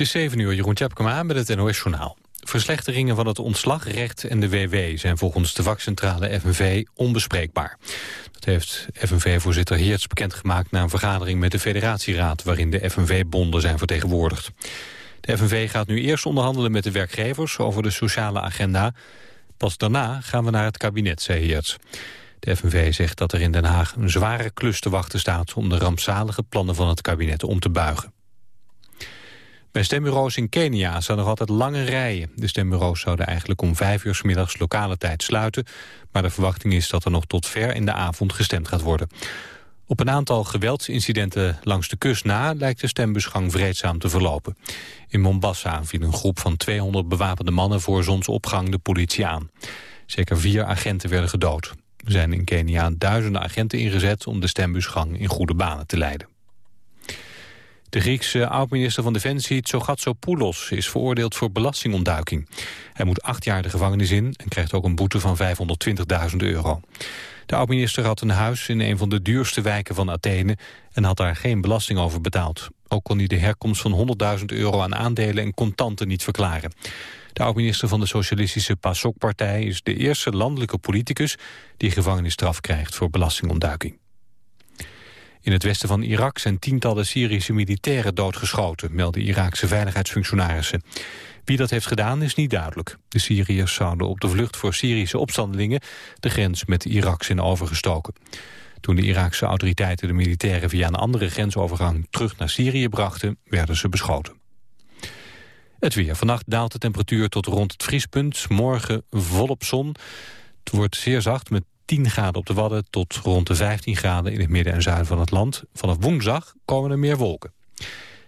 Het is 7 uur, Jeroen Tjepkema met het NOS Journaal. Verslechteringen van het ontslagrecht en de WW zijn volgens de vakcentrale FNV onbespreekbaar. Dat heeft FNV-voorzitter Heerts bekendgemaakt na een vergadering met de federatieraad waarin de FNV-bonden zijn vertegenwoordigd. De FNV gaat nu eerst onderhandelen met de werkgevers over de sociale agenda. Pas daarna gaan we naar het kabinet, zei Heerts. De FNV zegt dat er in Den Haag een zware klus te wachten staat om de rampzalige plannen van het kabinet om te buigen. Bij stembureaus in Kenia staan nog altijd lange rijen. De stembureaus zouden eigenlijk om vijf uur s middags lokale tijd sluiten. Maar de verwachting is dat er nog tot ver in de avond gestemd gaat worden. Op een aantal geweldsincidenten langs de kust na lijkt de stembusgang vreedzaam te verlopen. In Mombasa viel een groep van 200 bewapende mannen voor zonsopgang de politie aan. Zeker vier agenten werden gedood. Er zijn in Kenia duizenden agenten ingezet om de stembusgang in goede banen te leiden. De Griekse oud-minister van Defensie Tsogatsopoulos is veroordeeld voor belastingontduiking. Hij moet acht jaar de gevangenis in en krijgt ook een boete van 520.000 euro. De oud-minister had een huis in een van de duurste wijken van Athene en had daar geen belasting over betaald. Ook kon hij de herkomst van 100.000 euro aan aandelen en contanten niet verklaren. De oud-minister van de socialistische PASOK-partij is de eerste landelijke politicus die gevangenisstraf krijgt voor belastingontduiking. In het westen van Irak zijn tientallen Syrische militairen doodgeschoten, melden Iraakse veiligheidsfunctionarissen. Wie dat heeft gedaan is niet duidelijk. De Syriërs zouden op de vlucht voor Syrische opstandelingen de grens met Irak zijn overgestoken. Toen de Iraakse autoriteiten de militairen via een andere grensovergang terug naar Syrië brachten, werden ze beschoten. Het weer. Vannacht daalt de temperatuur tot rond het vriespunt. Morgen volop zon. Het wordt zeer zacht met 10 graden op de Wadden tot rond de 15 graden in het midden en zuiden van het land. Vanaf woensdag komen er meer wolken.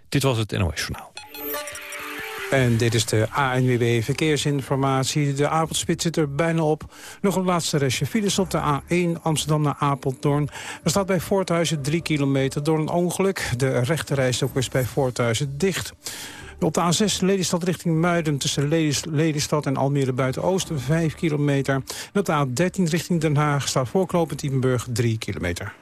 Dit was het NOS Journaal. En dit is de ANWB Verkeersinformatie. De avondspit zit er bijna op. Nog een laatste restje files op de A1 Amsterdam naar Apeldoorn. Er staat bij Voorthuizen 3 kilometer door een ongeluk. De rechterrijstok is bij Voorthuizen dicht. Op de A6 Lelystad richting Muiden tussen Lelystad en Almere Buiten-Oosten 5 kilometer. En op de A13 richting Den Haag staat voorklopend Diepenburg 3 kilometer.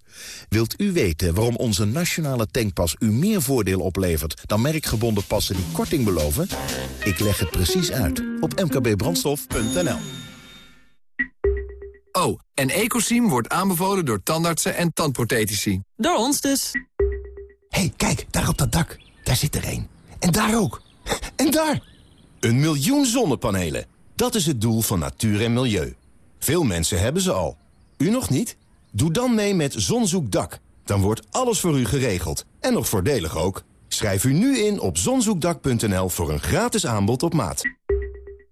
Wilt u weten waarom onze nationale tankpas u meer voordeel oplevert... dan merkgebonden passen die korting beloven? Ik leg het precies uit op mkbbrandstof.nl. Oh, en Ecosim wordt aanbevolen door tandartsen en tandprothetici. Door ons dus. hey, kijk, daar op dat dak. Daar zit er een. En daar ook. En daar! Een miljoen zonnepanelen. Dat is het doel van natuur en milieu. Veel mensen hebben ze al. U nog niet? Doe dan mee met Zonzoekdak. Dan wordt alles voor u geregeld. En nog voordelig ook. Schrijf u nu in op zonzoekdak.nl voor een gratis aanbod op maat.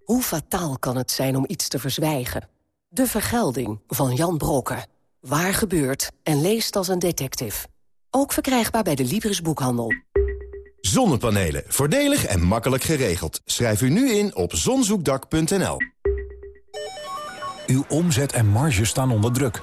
Hoe fataal kan het zijn om iets te verzwijgen? De Vergelding van Jan Brokken. Waar gebeurt en leest als een detective. Ook verkrijgbaar bij de Libris Boekhandel. Zonnepanelen. Voordelig en makkelijk geregeld. Schrijf u nu in op zonzoekdak.nl. Uw omzet en marge staan onder druk.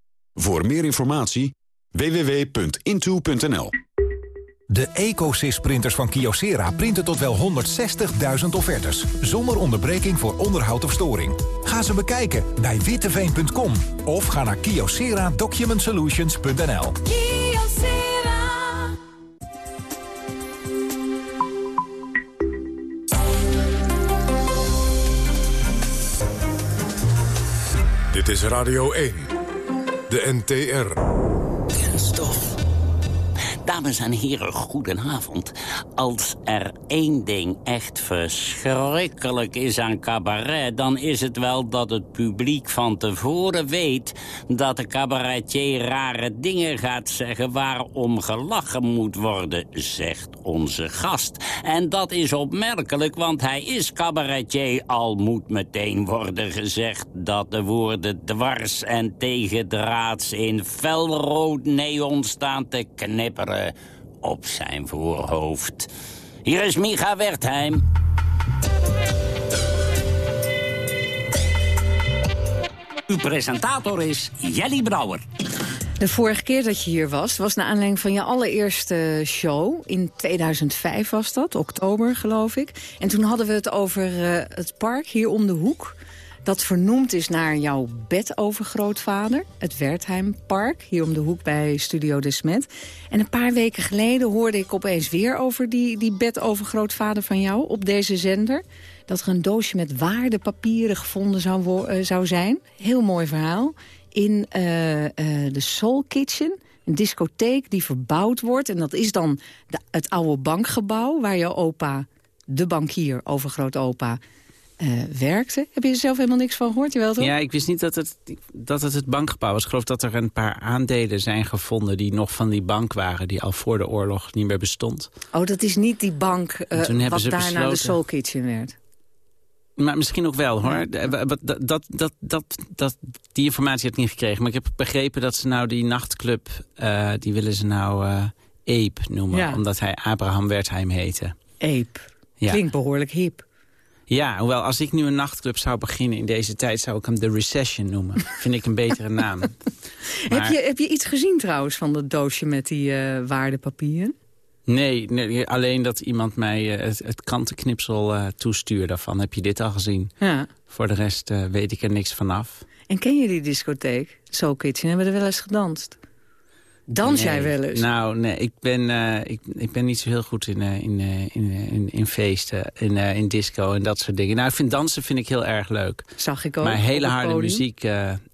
Voor meer informatie www.into.nl De EcoSys-printers van Kyocera printen tot wel 160.000 offertes... zonder onderbreking voor onderhoud of storing. Ga ze bekijken bij witteveen.com of ga naar kyocera-document-solutions.nl. Dit is Radio 1, de NTR. Dames en heren, goedenavond. Als er één ding echt verschrikkelijk is aan cabaret... dan is het wel dat het publiek van tevoren weet... dat de cabaretier rare dingen gaat zeggen... waarom gelachen moet worden, zegt onze gast. En dat is opmerkelijk, want hij is cabaretier... al moet meteen worden gezegd dat de woorden dwars en tegendraads... in felrood neon staan te knipperen op zijn voorhoofd. Hier is Micha Wertheim. Uw presentator is Jelly Brouwer. De vorige keer dat je hier was, was naar aanleiding van je allereerste show. In 2005 was dat, oktober geloof ik. En toen hadden we het over uh, het park hier om de hoek dat vernoemd is naar jouw bedovergrootvader. Het Wertheimpark, hier om de hoek bij Studio de Smet. En een paar weken geleden hoorde ik opeens weer over die, die bedovergrootvader van jou op deze zender. Dat er een doosje met waardepapieren gevonden zou, uh, zou zijn. Heel mooi verhaal. In uh, de Soul Kitchen, een discotheek die verbouwd wordt. En dat is dan de, het oude bankgebouw waar jouw opa, de bankier, overgrootopa uh, werkte. Heb je er zelf helemaal niks van gehoord? Jawel, toch? Ja, ik wist niet dat het, dat het het bankgebouw was. Ik geloof dat er een paar aandelen zijn gevonden... die nog van die bank waren, die al voor de oorlog niet meer bestond. Oh, dat is niet die bank uh, wat daarna besloten... de Soul Kitchen werd? Maar misschien ook wel, hoor. Dat, dat, dat, dat, dat, die informatie heb ik niet gekregen. Maar ik heb begrepen dat ze nou die nachtclub... Uh, die willen ze nou Ape noemen. Ja. Omdat hij Abraham Wertheim heette. Ape. Ja. Klinkt behoorlijk hip. Ja, hoewel als ik nu een nachtclub zou beginnen in deze tijd... zou ik hem The Recession noemen. Vind ik een betere naam. Maar... heb, je, heb je iets gezien trouwens van dat doosje met die uh, waardepapieren? Nee, nee, alleen dat iemand mij uh, het, het kantenknipsel uh, toestuurde. Daarvan heb je dit al gezien. Ja. Voor de rest weet ik er niks vanaf. En ken je die discotheek? Soul Kitchen, hebben we er wel eens gedanst? Dans nee. jij wel eens? Nou, nee, ik ben, uh, ik, ik ben niet zo heel goed in, uh, in, uh, in, in, feesten, in, in disco en dat soort dingen. Nou, ik vind dansen vind ik heel erg leuk. Zag ik ook. Maar hele harde muziek,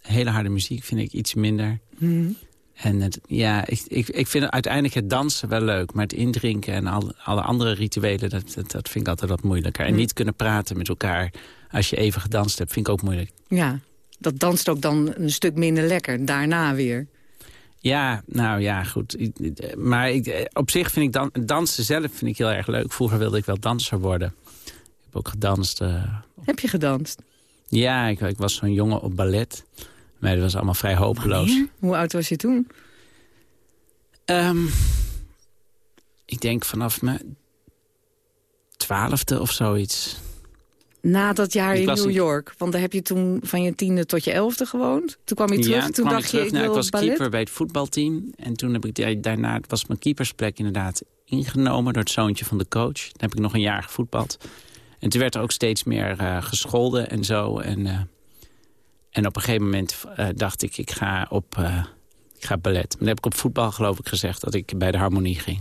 hele harde muziek vind ik iets minder. Mm. En het, ja, ik, ik, ik vind uiteindelijk het dansen wel leuk. Maar het indrinken en al, alle andere rituelen, dat, dat, dat vind ik altijd wat moeilijker. En niet kunnen praten met elkaar als je even gedanst hebt, vind ik ook moeilijk. Ja, dat danst ook dan een stuk minder lekker, daarna weer. Ja, nou ja, goed. Maar ik, op zich vind ik dan, dansen zelf vind ik heel erg leuk. Vroeger wilde ik wel danser worden. Ik heb ook gedanst. Uh, heb je gedanst? Ja, ik, ik was zo'n jongen op ballet. Maar dat was allemaal vrij hopeloos. Wanneer? Hoe oud was je toen? Um, ik denk vanaf mijn twaalfde of zoiets. Na dat jaar in New York? Want daar heb je toen van je tiende tot je elfde gewoond. Toen kwam je terug, ja, toen dacht ik terug. je, ik, nou, ik was ballet? keeper bij het voetbalteam. En toen heb ik daarna, was mijn keepersplek inderdaad ingenomen... door het zoontje van de coach. Dan heb ik nog een jaar gevoetbald. En toen werd er ook steeds meer uh, gescholden en zo. En, uh, en op een gegeven moment uh, dacht ik, ik ga op ik ga ballet. Maar dan heb ik op voetbal geloof ik gezegd dat ik bij de harmonie ging.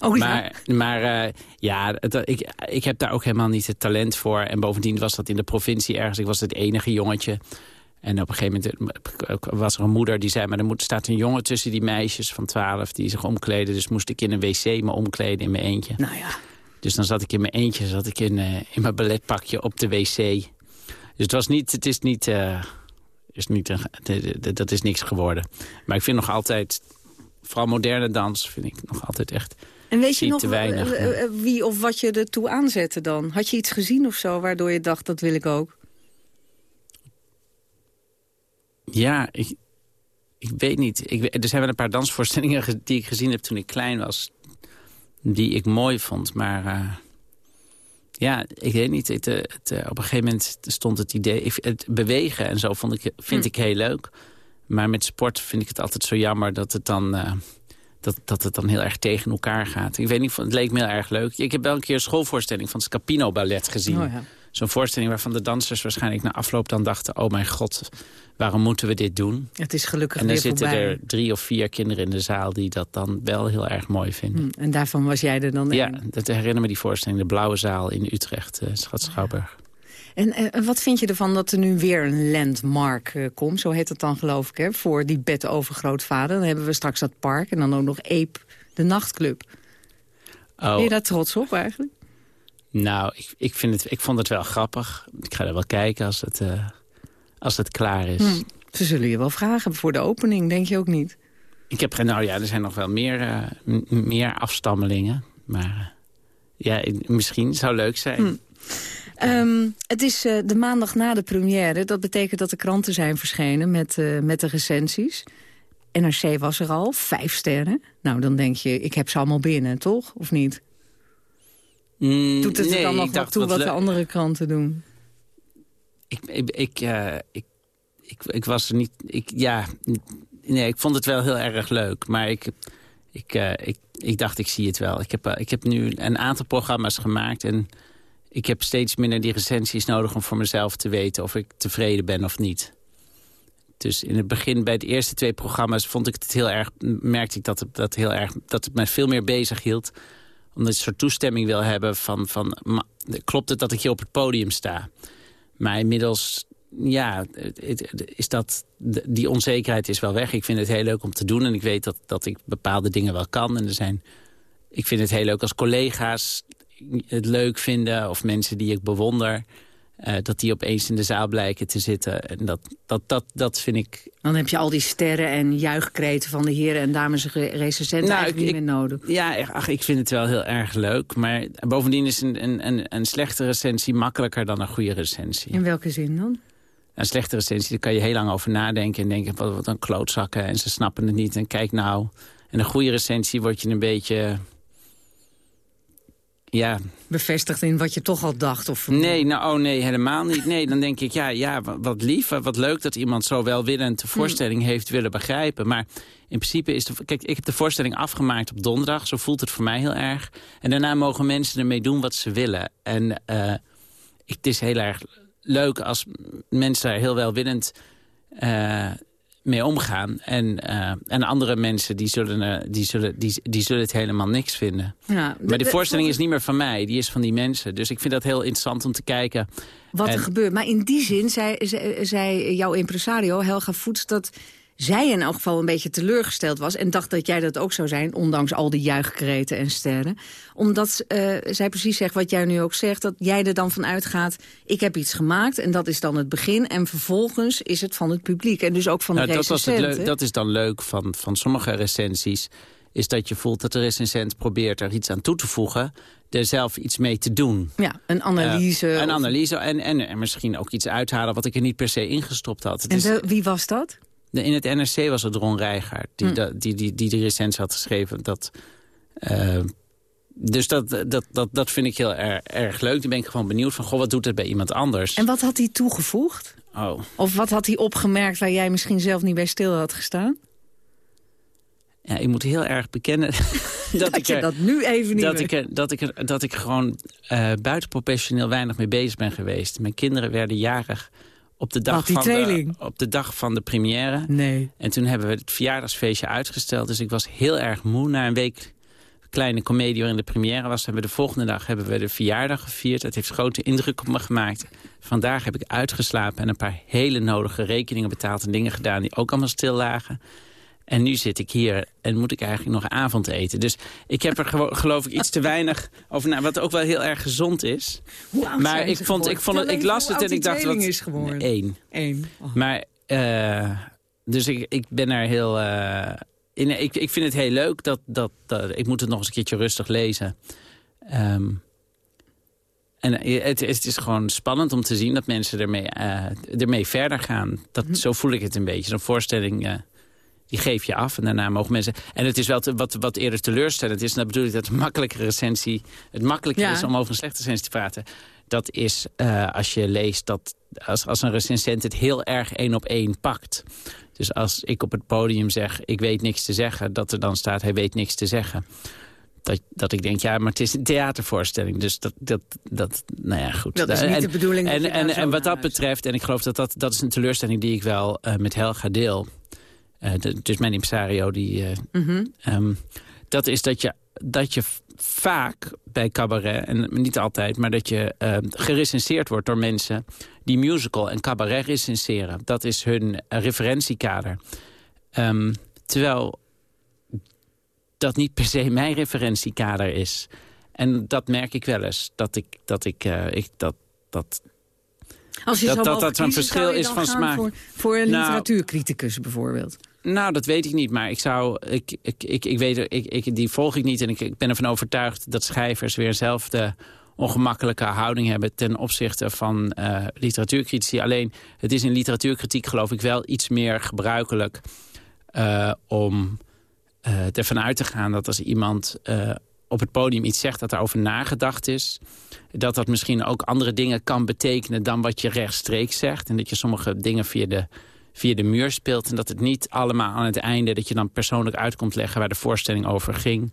Oh, ja? Maar, maar uh, ja, het, ik, ik heb daar ook helemaal niet het talent voor. En bovendien was dat in de provincie ergens. Ik was het enige jongetje. En op een gegeven moment was er een moeder die zei... maar er moet, staat een jongen tussen die meisjes van 12 die zich omkleden. Dus moest ik in een wc me omkleden in mijn eentje. Nou ja. Dus dan zat ik in mijn eentje, zat ik in, uh, in mijn balletpakje op de wc. Dus het was niet, het is niet, uh, is niet een, dat is niks geworden. Maar ik vind nog altijd, vooral moderne dans, vind ik nog altijd echt... En weet je nog weinig, uh, uh, wie of wat je ertoe aanzette dan? Had je iets gezien of zo waardoor je dacht, dat wil ik ook? Ja, ik, ik weet niet. Ik, er zijn wel een paar dansvoorstellingen die ik gezien heb toen ik klein was. Die ik mooi vond, maar... Uh, ja, ik weet niet. Het, het, op een gegeven moment stond het idee... Ik, het bewegen en zo vond ik, vind hm. ik heel leuk. Maar met sport vind ik het altijd zo jammer dat het dan dat, dat het dan heel erg tegen elkaar gaat. Ik weet niet, het leek me heel erg leuk. Ik heb wel een keer een schoolvoorstelling van Scapino Ballet gezien. Oh ja. Zo'n voorstelling waarvan de dansers waarschijnlijk na afloop dan dachten... oh mijn god, waarom moeten we dit doen? Het is gelukkig En dan weer zitten voorbij. er drie of vier kinderen in de zaal... die dat dan wel heel erg mooi vinden. Hm, En daarvan was jij er dan Ja, een. dat herinner me die voorstelling. De Blauwe Zaal in Utrecht, uh, Schat Schouwburg. En eh, wat vind je ervan dat er nu weer een landmark eh, komt? Zo heet het dan geloof ik, hè? Voor die bed over grootvader. Dan hebben we straks dat park en dan ook nog Ape, de nachtclub. Oh. Ben je daar trots op eigenlijk? Nou, ik, ik, vind het, ik vond het wel grappig. Ik ga er wel kijken als het, uh, als het klaar is. Hm. Ze zullen je wel vragen voor de opening, denk je ook niet? Ik heb, nou ja, er zijn nog wel meer, uh, meer afstammelingen. Maar ja, misschien zou leuk zijn. Hm. Um, het is uh, de maandag na de première. Dat betekent dat de kranten zijn verschenen met, uh, met de recensies. NRC was er al, vijf sterren. Nou, dan denk je, ik heb ze allemaal binnen, toch? Of niet? Mm, Doet het nee, er dan nog wat toe wat, de andere kranten doen? Ik, ik, ik, uh, ik, ik, ik, was er niet... Ik, ja, nee, ik vond het wel heel erg leuk. Maar ik, ik, ik, ik dacht, ik zie het wel. Ik heb, ik heb nu een aantal programma's gemaakt... en ik heb steeds minder die recensies nodig om voor mezelf te weten... of ik tevreden ben of niet. Dus in het begin, bij de eerste twee programma's... vond ik het heel erg, merkte ik dat het, dat heel erg, dat het me veel meer bezig hield omdat ik een soort toestemming wil hebben van, van... klopt het dat ik hier op het podium sta? Maar inmiddels, ja, is dat, die onzekerheid is wel weg. Ik vind het heel leuk om te doen en ik weet dat, dat ik bepaalde dingen wel kan. En er zijn, ik vind het heel leuk als collega's het leuk vinden... of mensen die ik bewonder... Uh, dat die opeens in de zaal blijken te zitten. En dat, dat, dat, dat vind ik... Dan heb je al die sterren en juichkreten van de heren en dames recensenten nou, eigenlijk ik, niet meer nodig. Ja, ach, ik vind het wel heel erg leuk. Maar bovendien is een, een, een, een slechte recensie makkelijker dan een goede recensie. In welke zin dan? Een slechte recensie, daar kan je heel lang over nadenken... en denken, wat, wat een klootzakken en ze snappen het niet. En kijk nou, en een goede recensie word je een beetje ja. Bevestigd in wat je toch al dacht? Of... Nee, nou, oh nee, helemaal niet. Nee, dan denk ik, ja, ja wat lief, wat leuk dat iemand zo welwillend de voorstelling heeft willen begrijpen. Maar in principe is de... Kijk, ik heb de voorstelling afgemaakt op donderdag. Zo voelt het voor mij heel erg. En daarna mogen mensen ermee doen wat ze willen. En uh, het is heel erg leuk als mensen daar heel welwillend... Uh, mee omgaan. En, uh, en andere mensen die zullen, uh, die, zullen, die, die zullen het helemaal niks vinden. Ja, de, maar die voorstelling is niet meer van mij, die is van die mensen. Dus ik vind dat heel interessant om te kijken. Wat en, er gebeurt. Maar in die zin zei, zei jouw impresario, Helga Voets... dat zij in elk geval een beetje teleurgesteld was... en dacht dat jij dat ook zou zijn, ondanks al die juichkreten en sterren. Omdat uh, zij precies zegt wat jij nu ook zegt... dat jij er dan van uitgaat, ik heb iets gemaakt... en dat is dan het begin. En vervolgens is het van het publiek en dus ook van de nou, dat, was het recensenten. dat is dan leuk van, van sommige recensies... is dat je voelt dat de recensent probeert er iets aan toe te voegen er zelf iets mee te doen. Ja, een analyse. Uh, een of... analyse en, en, en misschien ook iets uithalen wat ik er niet per se ingestopt had. Het en is, de, wie was dat? In het NRC was het Ron Rijgaard die, Hm. da, die, die, die de recensie had geschreven. Dat, uh, dus dat, dat, dat, dat vind ik heel erg, erg leuk. Dan ben ik gewoon benieuwd van, goh, wat doet het bij iemand anders? En wat had hij toegevoegd? Oh. Of wat had hij opgemerkt waar jij misschien zelf niet bij stil had gestaan? Ja, ik moet heel erg bekennen dat, dat ik je dat nu even niet dat meer... ik, er, dat, ik er, dat ik gewoon uh, buitenprofessioneel weinig mee bezig ben geweest. Mijn kinderen werden jarig op de, dag van de, op de dag van de première. Nee. En toen hebben we het verjaardagsfeestje uitgesteld. Dus ik was heel erg moe. Na een week kleine komedie waarin de première was... hebben we de volgende dag hebben we de verjaardag gevierd. Het heeft grote indruk op me gemaakt. Vandaag heb ik uitgeslapen en een paar hele nodige rekeningen betaald... en dingen gedaan die ook allemaal stil lagen. En nu zit ik hier en moet ik eigenlijk nog avondeten. Dus ik heb er geloof ik iets te weinig over na. Wat ook wel heel erg gezond is. Hoe oud maar ik vond, ik vond het, ik las het en ik dacht wat is geworden. Eén. Oh. Maar uh, dus ik, ik ben er heel. Uh, in, ik, ik vind het heel leuk dat, dat, dat ik moet het nog eens een keertje rustig lezen. Um, en het, het, is gewoon spannend om te zien dat mensen ermee, uh, ermee verder gaan. Dat, Mhm. Zo voel ik het een beetje. Zo'n voorstelling die geef je af en daarna mogen mensen... En het is wel te, wat, wat eerder teleurstellend is. En dat bedoel ik dat een makkelijke recensie... Het makkelijker Ja. is om over een slechte recensie te praten. Dat is uh, als je leest dat... Als, als een recensent het heel erg één op één pakt. Dus als ik op het podium zeg, ik weet niks te zeggen... dat er dan staat, hij weet niks te zeggen. Dat, dat ik denk, ja, maar het is een theatervoorstelling. Dus dat, dat, dat nou ja, goed. Dat is niet en, de bedoeling En, en, en wat dat betreft, en ik geloof dat dat, dat is een teleurstelling... die ik wel uh, met Helga deel. De, dus mijn impresario, die... Mm -hmm. um, dat is dat je, dat je vaak bij cabaret, en niet altijd... maar dat je uh, gerecenseerd wordt door mensen die musical en cabaret recenseren. Dat is hun referentiekader. Um, terwijl dat niet per se mijn referentiekader is. En dat merk ik wel eens. Dat ik, dat ik, uh, ik dat, dat, Als je dat, zo dat, dat een verschil is van smaak. Voor, voor een nou, literatuurcriticus bijvoorbeeld. Nou, dat weet ik niet, maar ik zou, ik, ik, ik, ik weet, ik, ik, die volg ik niet en ik, ben ervan overtuigd dat schrijvers weer zelf de ongemakkelijke houding hebben ten opzichte van uh, literatuurcritici. Alleen, het is in literatuurkritiek geloof ik wel iets meer gebruikelijk uh, om uh, ervan uit te gaan dat als iemand op het podium iets zegt dat daarover nagedacht is, dat dat misschien ook andere dingen kan betekenen dan wat je rechtstreeks zegt. En dat je sommige dingen via de, via de muur speelt. En dat het niet allemaal aan het einde dat je dan persoonlijk uit komt leggen waar de voorstelling over ging.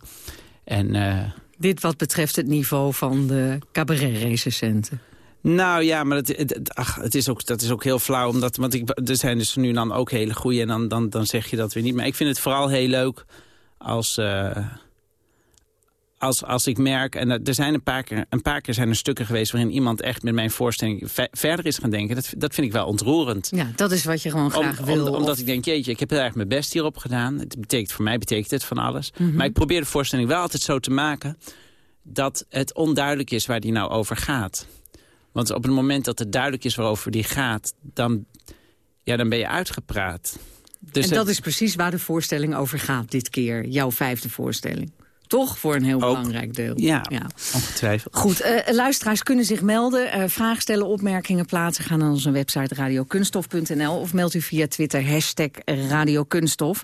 En, uh, Dit wat betreft het niveau van de cabaret-recensenten. Nou ja, maar het, het, ach, het is ook, dat is ook heel flauw. Omdat, want ik, er zijn dus nu dan ook hele goede en dan, dan, dan zeg je dat weer niet. Maar ik vind het vooral heel leuk als, uh, als, als ik merk... en er zijn een paar, keer, een paar keer zijn er stukken geweest... waarin iemand echt met mijn voorstelling verder is gaan denken. Dat, dat vind ik wel ontroerend. Ja, dat is wat je gewoon graag om, wil. Om, omdat ik denk, jeetje, ik heb heel erg mijn best hierop gedaan. Het betekent, voor mij betekent het van alles. Mhm. Maar ik probeer de voorstelling wel altijd zo te maken... dat het onduidelijk is waar die nou over gaat. Want op het moment dat het duidelijk is waarover die gaat... dan, ja, dan ben je uitgepraat. Dus en dat het, is precies waar de voorstelling over gaat dit keer. Jouw vijfde voorstelling. Toch voor een heel ook, belangrijk deel. Ja, ongetwijfeld. Goed, uh, luisteraars kunnen zich melden. Uh, vragen stellen, opmerkingen plaatsen. Ga naar onze website radiokunstof.nl of meld u via Twitter hashtag radiokunstof.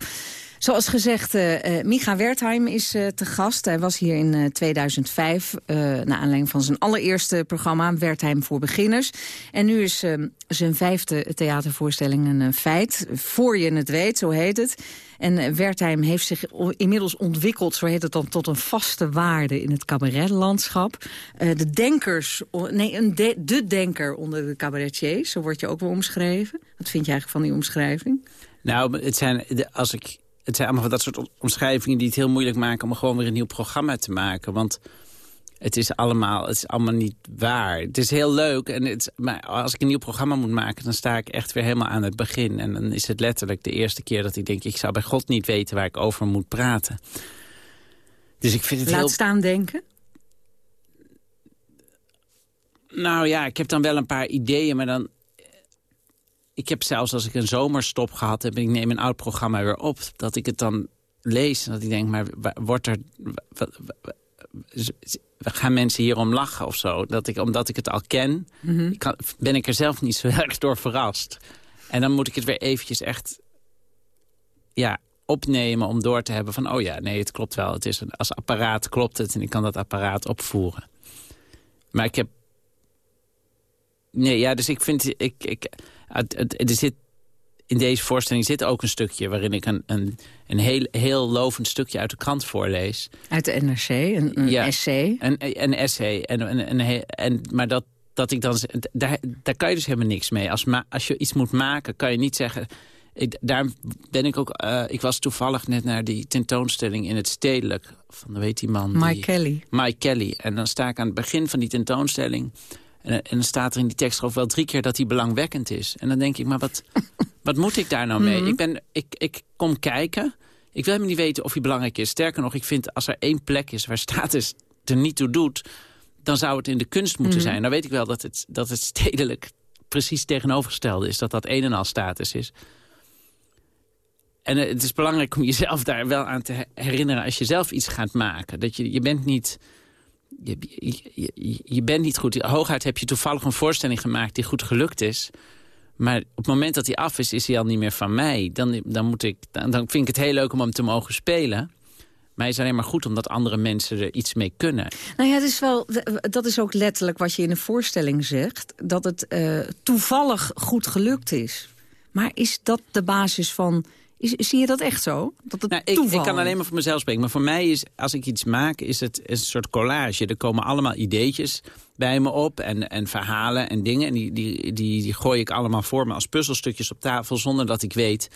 Zoals gezegd, uh, Micha Wertheim is uh, te gast. Hij was hier in uh, 2005, naar aanleiding van zijn allereerste programma... Wertheim voor Beginners. En nu is zijn vijfde theatervoorstelling een feit. Voor je het weet, zo heet het. En Wertheim heeft zich inmiddels ontwikkeld, zo heet het dan... tot een vaste waarde in het cabaretlandschap. de denkers, nee, een de, de denker onder de cabaretiers, zo word je ook wel omschreven. Wat vind je eigenlijk van die omschrijving? Nou, het zijn, als ik het zijn allemaal van dat soort omschrijvingen die het heel moeilijk maken... om gewoon weer een nieuw programma te maken. Want het is allemaal, het is allemaal niet waar. Het is heel leuk, en het, maar als ik een nieuw programma moet maken... dan sta ik echt weer helemaal aan het begin. En dan is het letterlijk de eerste keer dat ik denk... ik zou bij God niet weten waar ik over moet praten. Dus ik vind het Laat heel... staan denken? Nou ja, ik heb dan wel een paar ideeën, maar dan ik heb zelfs als ik een zomerstop gehad heb... en ik neem een oud programma weer op... dat ik het dan lees en dat ik denk... maar wordt er... gaan mensen hierom lachen of zo? Dat ik, omdat ik het al ken, Mhm. mm -hmm. kan, ben ik er zelf niet zo erg door verrast. En dan moet ik het weer eventjes echt... ja, opnemen om door te hebben van... oh ja, nee, het klopt wel. Het is een, als apparaat klopt het en ik kan dat apparaat opvoeren. Maar ik heb... Nee, ja, dus ik vind... Ik, ik, het, het, er zit, in deze voorstelling zit ook een stukje... waarin ik een, een, een heel, heel lovend stukje uit de krant voorlees. Uit de NRC, een, een ja, essay? Een, een essay. En, en, en, en, maar dat, dat ik dan... Daar, daar kan je dus helemaal niks mee. Als, als je iets moet maken, kan je niet zeggen... Ik, daar ben ik ook... Uh, ik was toevallig net naar die tentoonstelling in het Stedelijk... van, weet die man? Mike die, Kelly. Mike Kelly. En dan sta ik aan het begin van die tentoonstelling... En, en dan staat er in die tekst ook wel drie keer dat hij belangwekkend is. En dan denk ik, maar wat, wat moet ik daar nou mee? Mhm. ik, ben, ik, ik kom kijken. Ik wil helemaal niet weten of hij belangrijk is. Sterker nog, ik vind als er één plek is waar status er niet toe doet... dan zou het in de kunst moeten Mhm. zijn. Dan weet ik wel dat het, dat het stedelijk precies tegenovergestelde is. Dat dat een en al status is. En het is belangrijk om jezelf daar wel aan te herinneren... als je zelf iets gaat maken. Dat je, je bent niet... Je, je, je, bent niet goed. Hooguit heb je toevallig een voorstelling gemaakt die goed gelukt is. Maar op het moment dat hij af is, is hij al niet meer van mij. Dan, dan, moet ik, dan, dan vind ik het heel leuk om hem te mogen spelen. Maar het is alleen maar goed omdat andere mensen er iets mee kunnen. Nou ja, het is wel, dat is ook letterlijk wat je in een voorstelling zegt. Dat het uh, toevallig goed gelukt is. Maar is dat de basis van... Is, zie je dat echt zo? Dat het nou, ik, ik kan alleen maar voor mezelf spreken. Maar voor mij is, als ik iets maak, is het een soort collage. Er komen allemaal ideetjes bij me op en, en verhalen en dingen. En die, die, die, die gooi ik allemaal voor me als puzzelstukjes op tafel... zonder dat ik weet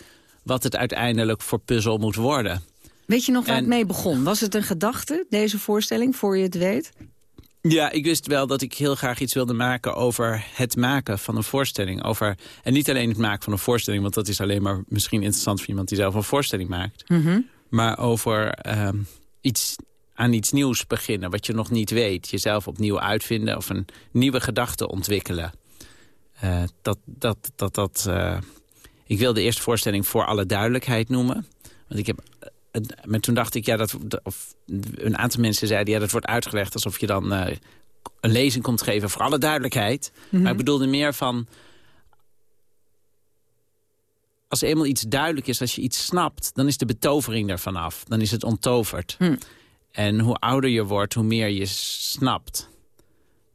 wat het uiteindelijk voor puzzel moet worden. Weet je nog waar En- het mee begon? Was het een gedachte, deze voorstelling, voor je het weet? Ja, ik wist wel dat ik heel graag iets wilde maken over het maken van een voorstelling. Over, en niet alleen het maken van een voorstelling, want dat is alleen maar misschien interessant voor iemand die zelf een voorstelling maakt. Mhm. Maar over ehm, iets, aan iets nieuws beginnen, wat je nog niet weet. Jezelf opnieuw uitvinden of een nieuwe gedachte ontwikkelen. Eh, dat, dat, dat, dat, eh, ik wil de eerste voorstelling voor alle duidelijkheid noemen. Want ik heb, maar toen dacht ik, ja, dat, of een aantal mensen zeiden... ja, dat wordt uitgelegd alsof je dan eh, een lezing komt geven voor alle duidelijkheid. Mhm. Maar ik bedoelde meer van... Als eenmaal iets duidelijk is, als je iets snapt... dan is de betovering daarvan af. Dan is het onttoverd. Hm. En hoe ouder je wordt, hoe meer je snapt.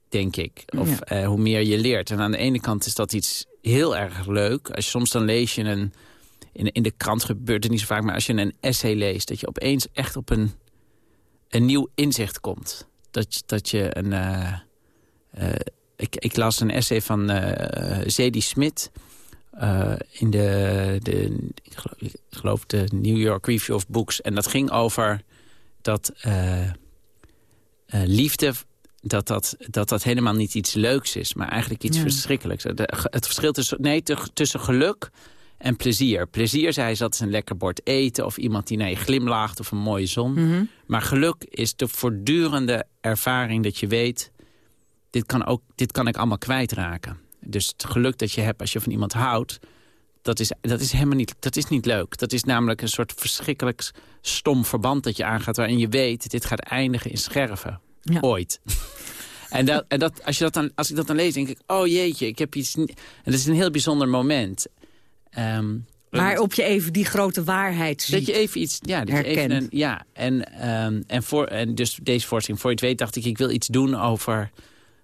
Denk ik. Of Ja. eh, hoe meer je leert. En aan de ene kant is dat iets heel erg leuk. Als je soms dan lees je een... In, in de krant gebeurt het niet zo vaak, maar als je een essay leest... dat je opeens echt op een, een nieuw inzicht komt. Dat, je- dat je een... eh, eh, ik, ik las een essay van eh Zadie Smith... eh, in de, de ik geloof, ik geloof de New York Review of Books. En dat ging over dat liefde... Dat dat, dat dat helemaal niet iets leuks is, maar eigenlijk iets Ja. verschrikkelijks. Het verschil tussen, nee, tussen geluk en plezier. Plezier, zei ze, dat is een lekker bord eten... of iemand die naar je glimlacht of een mooie zon. Mhm. Maar geluk is de voortdurende ervaring dat je weet... Dit kan, ook, dit kan ik allemaal kwijtraken. Dus het geluk dat je hebt als je van iemand houdt... Dat is, dat is helemaal niet, dat is niet leuk. Dat is namelijk een soort verschrikkelijk stom verband dat je aangaat... waarin je weet, dit gaat eindigen in scherven. Ja. Ooit. en dat, en dat, als, je dat dan, als ik dat dan lees, denk ik... oh jeetje, ik heb iets... En dat is een heel bijzonder moment. Ehm, Waarop je even die grote waarheid ziet. dat je even iets... Ja, dat je even herkent. een, ja en, ehm, en, voor, en dus deze voorstelling, voor je het weet, dacht ik... ik wil iets doen over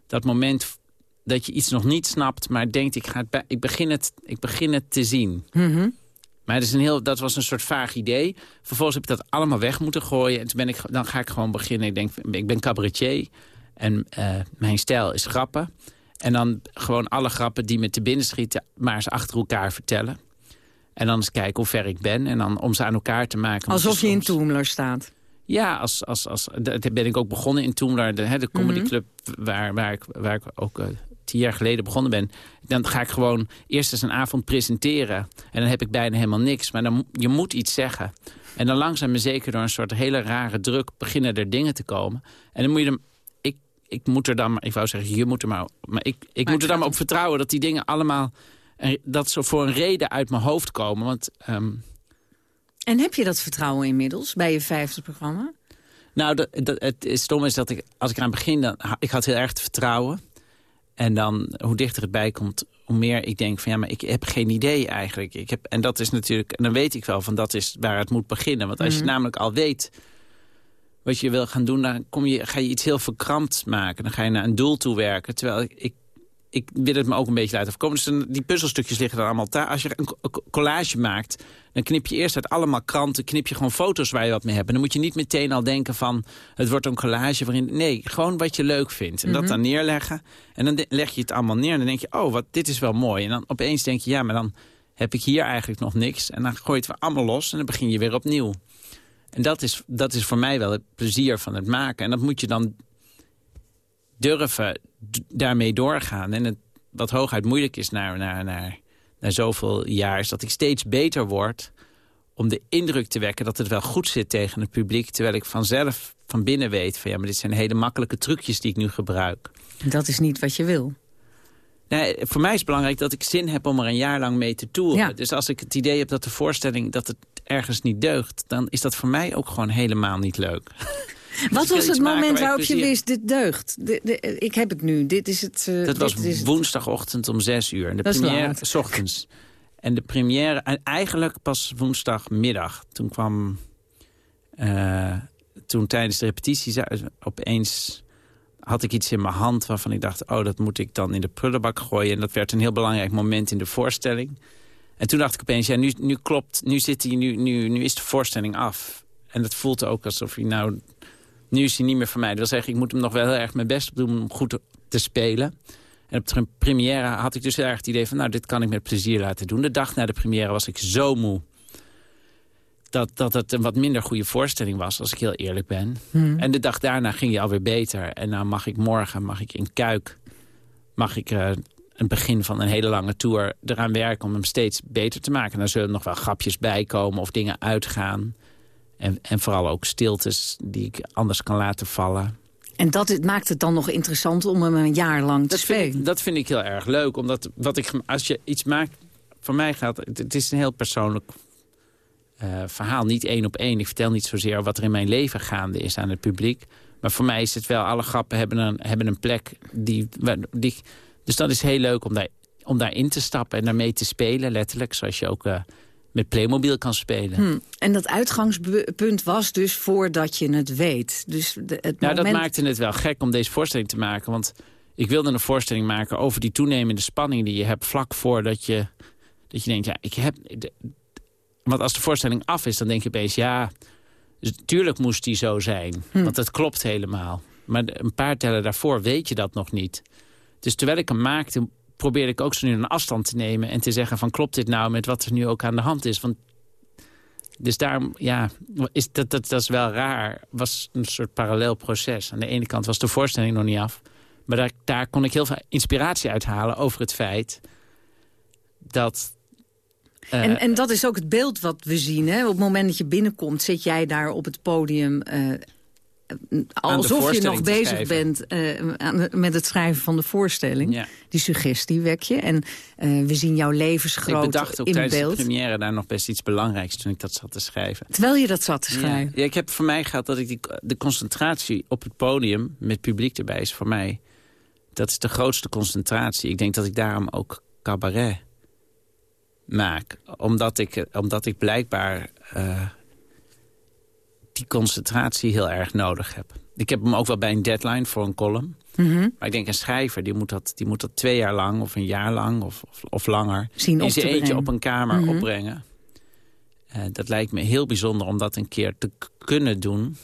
dat moment dat je iets nog niet snapt... maar denkt, ik, ga het ik, begin, het, ik begin het te zien. Mhm. Maar het is een heel, dat was een soort vaag idee. Vervolgens heb ik dat allemaal weg moeten gooien. En toen ben ik, dan ga ik gewoon beginnen. Ik denk, ik ben cabaretier. En eh, mijn stijl is grappen. En dan gewoon alle grappen die me te binnen schieten... maar eens achter elkaar vertellen. En dan eens kijken hoe ver ik ben. En dan om ze aan elkaar te maken. Alsof je in Toemler staat. ja, als, als, als, dat ben ik ook begonnen in Toemler, de, hè, de comedyclub waar, waar, ik, waar ik ook eh, tien jaar geleden begonnen ben. Dan ga ik gewoon eerst eens een avond presenteren. En dan heb ik bijna helemaal niks. Maar dan, je moet iets zeggen. En dan langzaam maar zeker door een soort hele rare druk beginnen er dingen te komen. En dan moet je ik, moet er dan maar, ik wou zeggen, je moet er maar, maar ik, ik moet er dan maar op vertrouwen dat die dingen allemaal, dat ze voor een reden uit mijn hoofd komen. Want ehm, En heb je dat vertrouwen inmiddels bij je vijfde programma? Nou, dat, dat, het is stom is dat ik, als ik eraan begin, dan, ik had heel erg te vertrouwen. En dan, hoe dichter het bij komt, hoe meer ik denk van ja, maar ik heb geen idee eigenlijk. Ik heb, en dat is natuurlijk, en dan weet ik wel van dat is waar het moet beginnen. Want als je Mhm. namelijk al weet wat je wil gaan doen, dan kom je, ga je iets heel verkrampt maken. Dan ga je naar een doel toe werken. Terwijl ik, ik, ik wil het me ook een beetje laten voorkomen. Dus die puzzelstukjes liggen dan allemaal daar. Als je een co- collage maakt, dan knip je eerst uit allemaal kranten... knip je gewoon foto's waar je wat mee hebt. En dan moet je niet meteen al denken van... het wordt een collage waarin... Nee, gewoon wat je leuk vindt. En dat Mhm. dan neerleggen. En dan leg je het allemaal neer en dan denk je... oh, wat, dit is wel mooi. En dan opeens denk je, ja, maar dan heb ik hier eigenlijk nog niks. En dan gooi je het weer allemaal los en dan begin je weer opnieuw. En dat is, dat is voor mij wel het plezier van het maken. En dat moet je dan durven daarmee doorgaan. En wat hooguit moeilijk is na, na, na, na zoveel jaar... is dat ik steeds beter word om de indruk te wekken... dat het wel goed zit tegen het publiek... terwijl ik vanzelf van binnen weet van... ja, maar dit zijn hele makkelijke trucjes die ik nu gebruik. Dat is niet wat je wil. Nee, voor mij is het belangrijk dat ik zin heb om er een jaar lang mee te toeren. Ja. Dus als ik het idee heb dat de voorstelling dat het ergens niet deugt... dan is dat voor mij ook gewoon helemaal niet leuk. Wat ik wil was het moment waarop je wist, dit deugt? De, de, ik heb het nu, dit is het... eh, Dat was dit is het. woensdagochtend om zes uur. En de Dat première, s ochtends. En de première, en eigenlijk pas woensdagmiddag. Toen kwam, eh, toen tijdens de repetities opeens had ik iets in mijn hand waarvan ik dacht... oh, dat moet ik dan in de prullenbak gooien. En dat werd een heel belangrijk moment in de voorstelling. En toen dacht ik opeens, ja, nu, nu klopt, nu, zit hij, nu, nu, nu is de voorstelling af. En het voelt ook alsof hij nou, nu is hij niet meer voor mij. Dat wil zeggen, ik moet hem nog wel heel erg mijn best doen om goed te spelen. En op de première had ik dus heel erg het idee van... nou, dit kan ik met plezier laten doen. De dag na de première was ik zo moe... dat, dat het een wat minder goede voorstelling was, als ik heel eerlijk ben. Hmm. En de dag daarna ging je alweer beter. En nou mag ik morgen, mag ik in Kuik... mag ik uh, een begin van een hele lange tour eraan werken... om hem steeds beter te maken. En daar zullen nog wel grapjes bij komen of dingen uitgaan... En, en vooral ook stiltes die ik anders kan laten vallen. En dat het, maakt het dan nog interessant om hem een jaar lang te dat spelen? Vind ik, dat vind ik heel erg leuk. Omdat wat ik, als je iets maakt... Voor mij gaat het... Het is een heel persoonlijk uh, verhaal. Niet één op één. Ik vertel niet zozeer wat er in mijn leven gaande is aan het publiek. Maar voor mij is het wel... Alle grappen hebben een, hebben een plek die, die... Dus dat is heel leuk om, daar, om daarin te stappen en daarmee te spelen. Letterlijk. Zoals je ook... Uh, met Playmobil kan spelen. Hmm. En dat uitgangspunt was dus voordat je het weet. Dus de, het nou, moment... dat maakte het wel gek om deze voorstelling te maken. Want ik wilde een voorstelling maken over die toenemende spanning die je hebt... vlak voordat je, dat je denkt, ja, ik heb... Want als de voorstelling af is, dan denk je opeens... ja, natuurlijk moest die zo zijn. Hmm. Want het klopt helemaal. Maar een paar tellen daarvoor weet je dat nog niet. Dus terwijl ik hem maakte, probeerde ik ook zo nu een afstand te nemen... en te zeggen van klopt dit nou met wat er nu ook aan de hand is. Want dus daarom, ja, is dat, dat, dat is wel raar. was een soort parallel proces. Aan de ene kant was de voorstelling nog niet af. Maar daar, daar kon ik heel veel inspiratie uithalen over het feit... dat... Uh, en, en dat is ook het beeld wat we zien. Hè? Op het moment dat je binnenkomt, zit jij daar op het podium... Uh, alsof je nog bezig bent uh, met het schrijven van de voorstelling. Ja. Die suggestie wek je. En uh, we zien jouw levensgroot Ik bedacht ook in tijdens beeld. de première daar nog best iets belangrijks toen ik dat zat te schrijven. Terwijl je dat zat te schrijven? Ja, ja ik heb voor mij gehad dat ik die, de concentratie op het podium... met publiek erbij is voor mij... dat is de grootste concentratie. Ik denk dat ik daarom ook cabaret maak. Omdat ik, omdat ik blijkbaar... Uh, die concentratie heel erg nodig heb. Ik heb hem ook wel bij een deadline voor een column. Mm -hmm. Maar ik denk een schrijver die moet, dat, die moet dat twee jaar lang of een jaar lang of, of, of langer... Zien in zijn eentje op een kamer mm -hmm. opbrengen. Uh, dat lijkt me heel bijzonder om dat een keer te kunnen doen.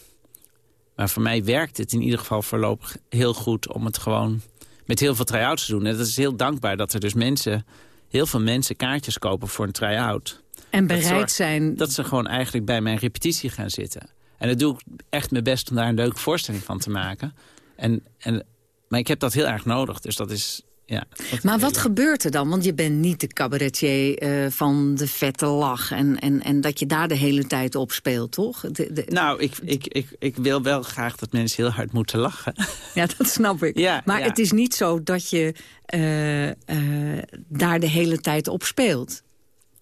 Maar voor mij werkt het in ieder geval voorlopig heel goed... om het gewoon met heel veel try-outs te doen. En dat is heel dankbaar dat er dus mensen... heel veel mensen kaartjes kopen voor een try-out. En bereid zijn... Dat ze gewoon eigenlijk bij mijn repetitie gaan zitten. En dat doe ik echt mijn best om daar een leuke voorstelling van te maken. En, en, maar ik heb dat heel erg nodig. Dus dat is... Ja, maar wat gebeurt er dan? Want je bent niet de cabaretier uh, van de vette lach... En, en, en dat je daar de hele tijd op speelt, toch? De, de... Nou, ik, ik, ik, ik wil wel graag dat mensen heel hard moeten lachen. Ja, dat snap ik. Ja, maar ja. het is niet zo dat je uh, uh, daar de hele tijd op speelt.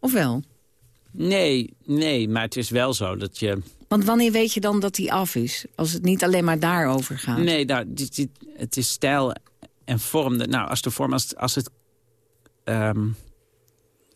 Of wel? Nee, nee, maar het is wel zo dat je... Want wanneer weet je dan dat die af is? Als het niet alleen maar daarover gaat. Nee, nou, het is stijl en vorm. Nou, als de vorm, als, als het... Um,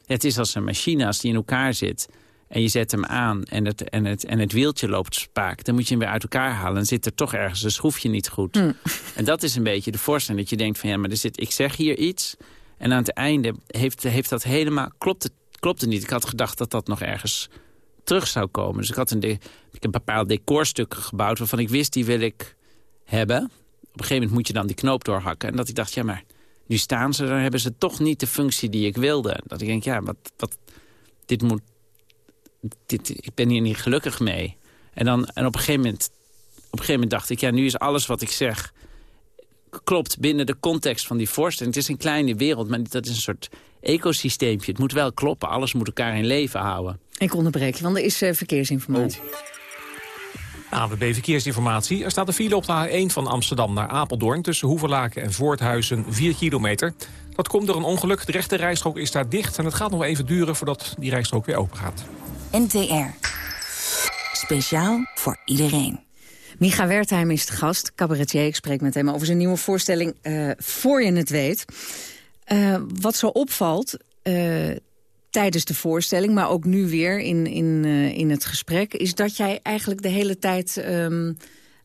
het is als een machine, als die in elkaar zit... en je zet hem aan en het, en het, en het wieltje loopt spaak... dan moet je hem weer uit elkaar halen. Dan zit er toch ergens een schroefje niet goed. Hm. En dat is een beetje de voorstelling. Dat je denkt van, ja, maar er zit, ik zeg hier iets... en aan het einde heeft, heeft dat helemaal... klopt het, klopt het niet. Ik had gedacht dat dat nog ergens terug zou komen. Dus ik had een, ik heb een bepaalde decorstukken gebouwd... waarvan ik wist, die wil ik hebben. Op een gegeven moment moet je dan die knoop doorhakken. En dat ik dacht, ja, maar nu staan ze... dan hebben ze toch niet de functie die ik wilde. Dat ik denk, ja, wat, wat, dit moet... Dit, ik ben hier niet gelukkig mee. En, dan, en op, een gegeven moment, op een gegeven moment dacht ik... ja, nu is alles wat ik zeg... klopt binnen de context van die voorstelling. Het is een kleine wereld, maar dat is een soort ecosysteempje. Het moet wel kloppen. Alles moet elkaar in leven houden. Ik onderbreek je, want er is uh, verkeersinformatie. Oh. AWB Verkeersinformatie. Er staat een file op de A1 van Amsterdam naar Apeldoorn... tussen Hoeverlaken en Voorthuizen, 4 kilometer. Dat komt door een ongeluk. De rechte rijstrook is daar dicht... en het gaat nog even duren voordat die rijstrook weer open gaat. NTR. Speciaal voor iedereen. Micha Wertheim is de gast, cabaretier. Ik spreek met hem over zijn nieuwe voorstelling uh, Voor je het weet. Uh, wat zo opvalt... Uh, tijdens de voorstelling, maar ook nu weer in, in, uh, in het gesprek... is dat jij eigenlijk de hele tijd um,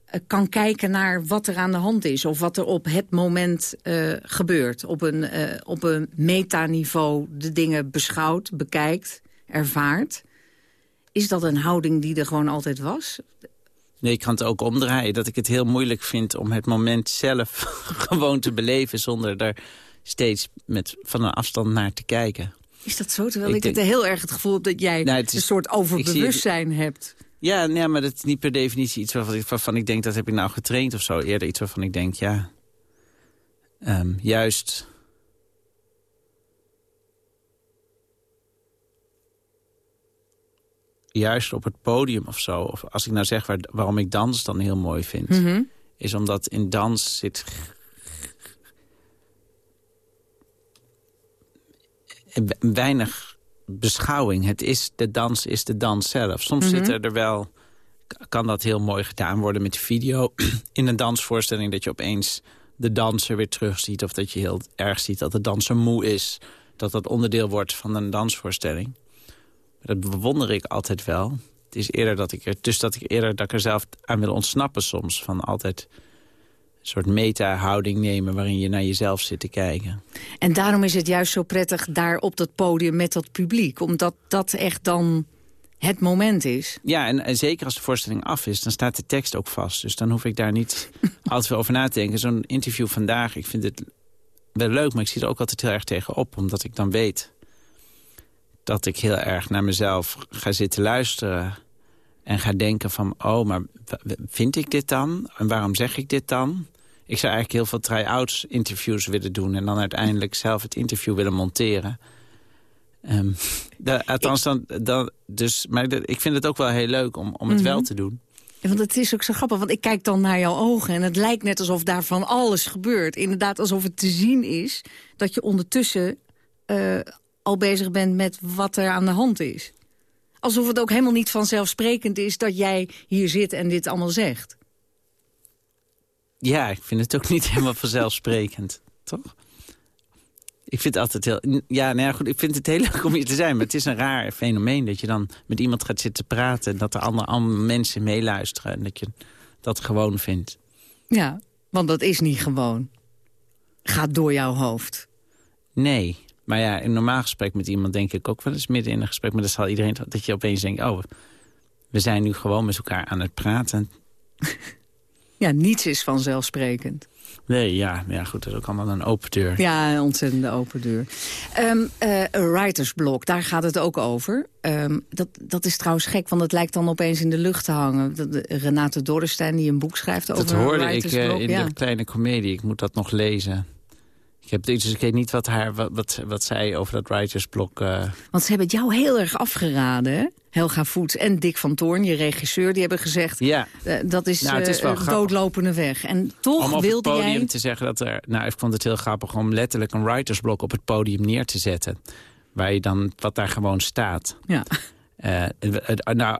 eh, kan kijken naar wat er aan de hand is... of wat er op het moment eh, gebeurt. Op een, op een metaniveau de dingen beschouwt, bekijkt, ervaart. Is dat een houding die er gewoon altijd was? Nee, ik kan het ook omdraaien. Dat ik het heel moeilijk vind om het moment zelf gewoon te beleven... zonder er steeds met, van een afstand naar te kijken. Is dat zo? Terwijl ik, ik het heel erg het gevoel heb dat jij nou, een soort overbewustzijn hebt. Ja, nee, maar dat is niet per definitie iets waarvan ik, waarvan ik denk... dat heb ik nou getraind of zo. Eerder iets waarvan ik denk, ja... Um, juist... Juist op het podium of zo. Of als ik nou zeg waar, waarom ik dans dan heel mooi vind... Mm -hmm. is omdat in dans zit weinig beschouwing. Het is, de dans is de dans zelf. Soms mm -hmm. zit er wel, kan dat heel mooi gedaan worden met video. In een dansvoorstelling dat je opeens de danser weer terugziet. Of dat je heel erg ziet dat de danser moe is. Dat dat onderdeel wordt van een dansvoorstelling. Dat bewonder ik altijd wel. Het is eerder dat ik er, dus dat ik eerder dat ik er zelf aan wil ontsnappen soms. Van altijd soort meta-houding nemen waarin je naar jezelf zit te kijken. En daarom is het juist zo prettig daar op dat podium met dat publiek. Omdat dat echt dan het moment is. Ja, en, en, zeker als de voorstelling af is, dan staat de tekst ook vast. Dus dan hoef ik daar niet altijd veel over na te denken. Zo'n interview vandaag, ik vind het wel leuk, maar ik zie er ook altijd heel erg tegen op. Omdat ik dan weet dat ik heel erg naar mezelf ga zitten luisteren... en ga denken van, oh, maar vind ik dit dan? En waarom zeg ik dit dan? Ik zou eigenlijk heel veel try-outs interviews willen doen... en dan uiteindelijk zelf het interview willen monteren. Um, de, althans, dan, dan, dus, maar de, ik vind het ook wel heel leuk om, om het wel mhm. te doen. Ja, want het is ook zo grappig, want ik kijk dan naar jouw ogen... en het lijkt net alsof daar van alles gebeurt. Inderdaad, alsof het te zien is dat je ondertussen uh, al bezig bent... met wat er aan de hand is. Alsof het ook helemaal niet vanzelfsprekend is dat jij hier zit en dit allemaal zegt. Ja, ik vind het ook niet helemaal vanzelfsprekend, toch? Ik vind het altijd heel... Ja, nou ja, goed, ik vind het heel leuk om hier te zijn. Maar het is een raar fenomeen dat je dan met iemand gaat zitten praten... en dat er andere, andere mensen meeluisteren en dat je dat gewoon vindt. Ja, want dat is niet gewoon. Gaat door jouw hoofd. Nee, maar ja, in een normaal gesprek met iemand denk ik ook wel eens midden in een gesprek... maar dan zal iedereen dat je opeens denkt... oh, we zijn nu gewoon met elkaar aan het praten. Ja, niets is vanzelfsprekend. Nee, ja, ja, goed, dat is ook allemaal een open deur. Ja, een ontzettende open deur. Um, uh, writersblok, daar gaat het ook over. Um, dat, dat is trouwens gek, want het lijkt dan opeens in de lucht te hangen. De, Renate Dorrestein die een boek schrijft over Dat hoorde ik uh, in de kleine komedie. Ik moet dat nog lezen. Ik heb dus ik weet niet wat, haar, wat, wat, wat zij over dat writersblok... Uh... Want ze hebben het jou heel erg afgeraden, hè? Helga Voets en Dick van Toorn, je regisseur, die hebben gezegd... Ja. Uh, dat is, nou, is uh, doodlopende weg. En toch om op wilde het podium jij... te zeggen dat er... Nou, ik vond het heel grappig om letterlijk een writersblok op het podium neer te zetten. Waar je dan, wat daar gewoon staat. Ja. Uh, nou,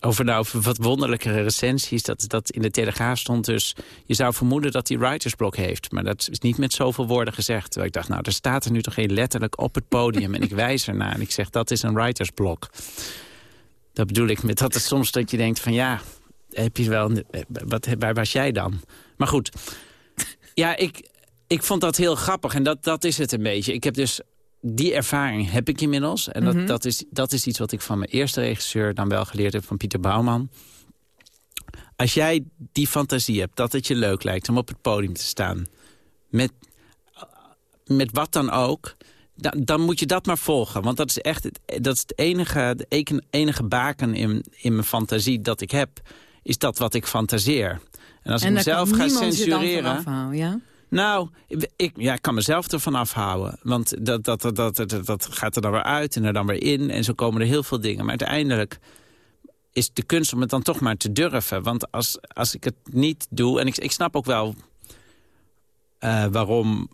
over, nou, wat wonderlijkere recensies. Dat, dat in de Telegraaf stond dus... Je zou vermoeden dat hij writersblok heeft. Maar dat is niet met zoveel woorden gezegd. Terwijl ik dacht, nou, er staat er nu toch geen letterlijk op het podium. en ik wijs ernaar en ik zeg, dat is een writersblok. Dat bedoel ik met dat het soms dat je denkt van... ja, heb je wel, wat, waar was jij dan? Maar goed, ja, ik, ik vond dat heel grappig. En dat, dat is het een beetje. Ik heb dus die ervaring heb ik inmiddels. En dat, Mhm. dat, is, dat is iets wat ik van mijn eerste regisseur dan wel geleerd heb, van Pieter Bouwman. Als jij die fantasie hebt, dat het je leuk lijkt om op het podium te staan... met, met wat dan ook, dan, dan moet je dat maar volgen. Want dat is echt het, dat is het enige, de enige baken in, in mijn fantasie dat ik heb... is dat wat ik fantaseer. En als en ik mezelf ga censureren... ja? Nou, ik, ja, ik kan mezelf ervan afhouden. Want dat, dat, dat, dat, dat, gaat er dan weer uit en er dan weer in. En zo komen er heel veel dingen. Maar uiteindelijk is de kunst om het dan toch maar te durven. Want als, als ik het niet doe... En ik, ik snap ook wel eh, waarom...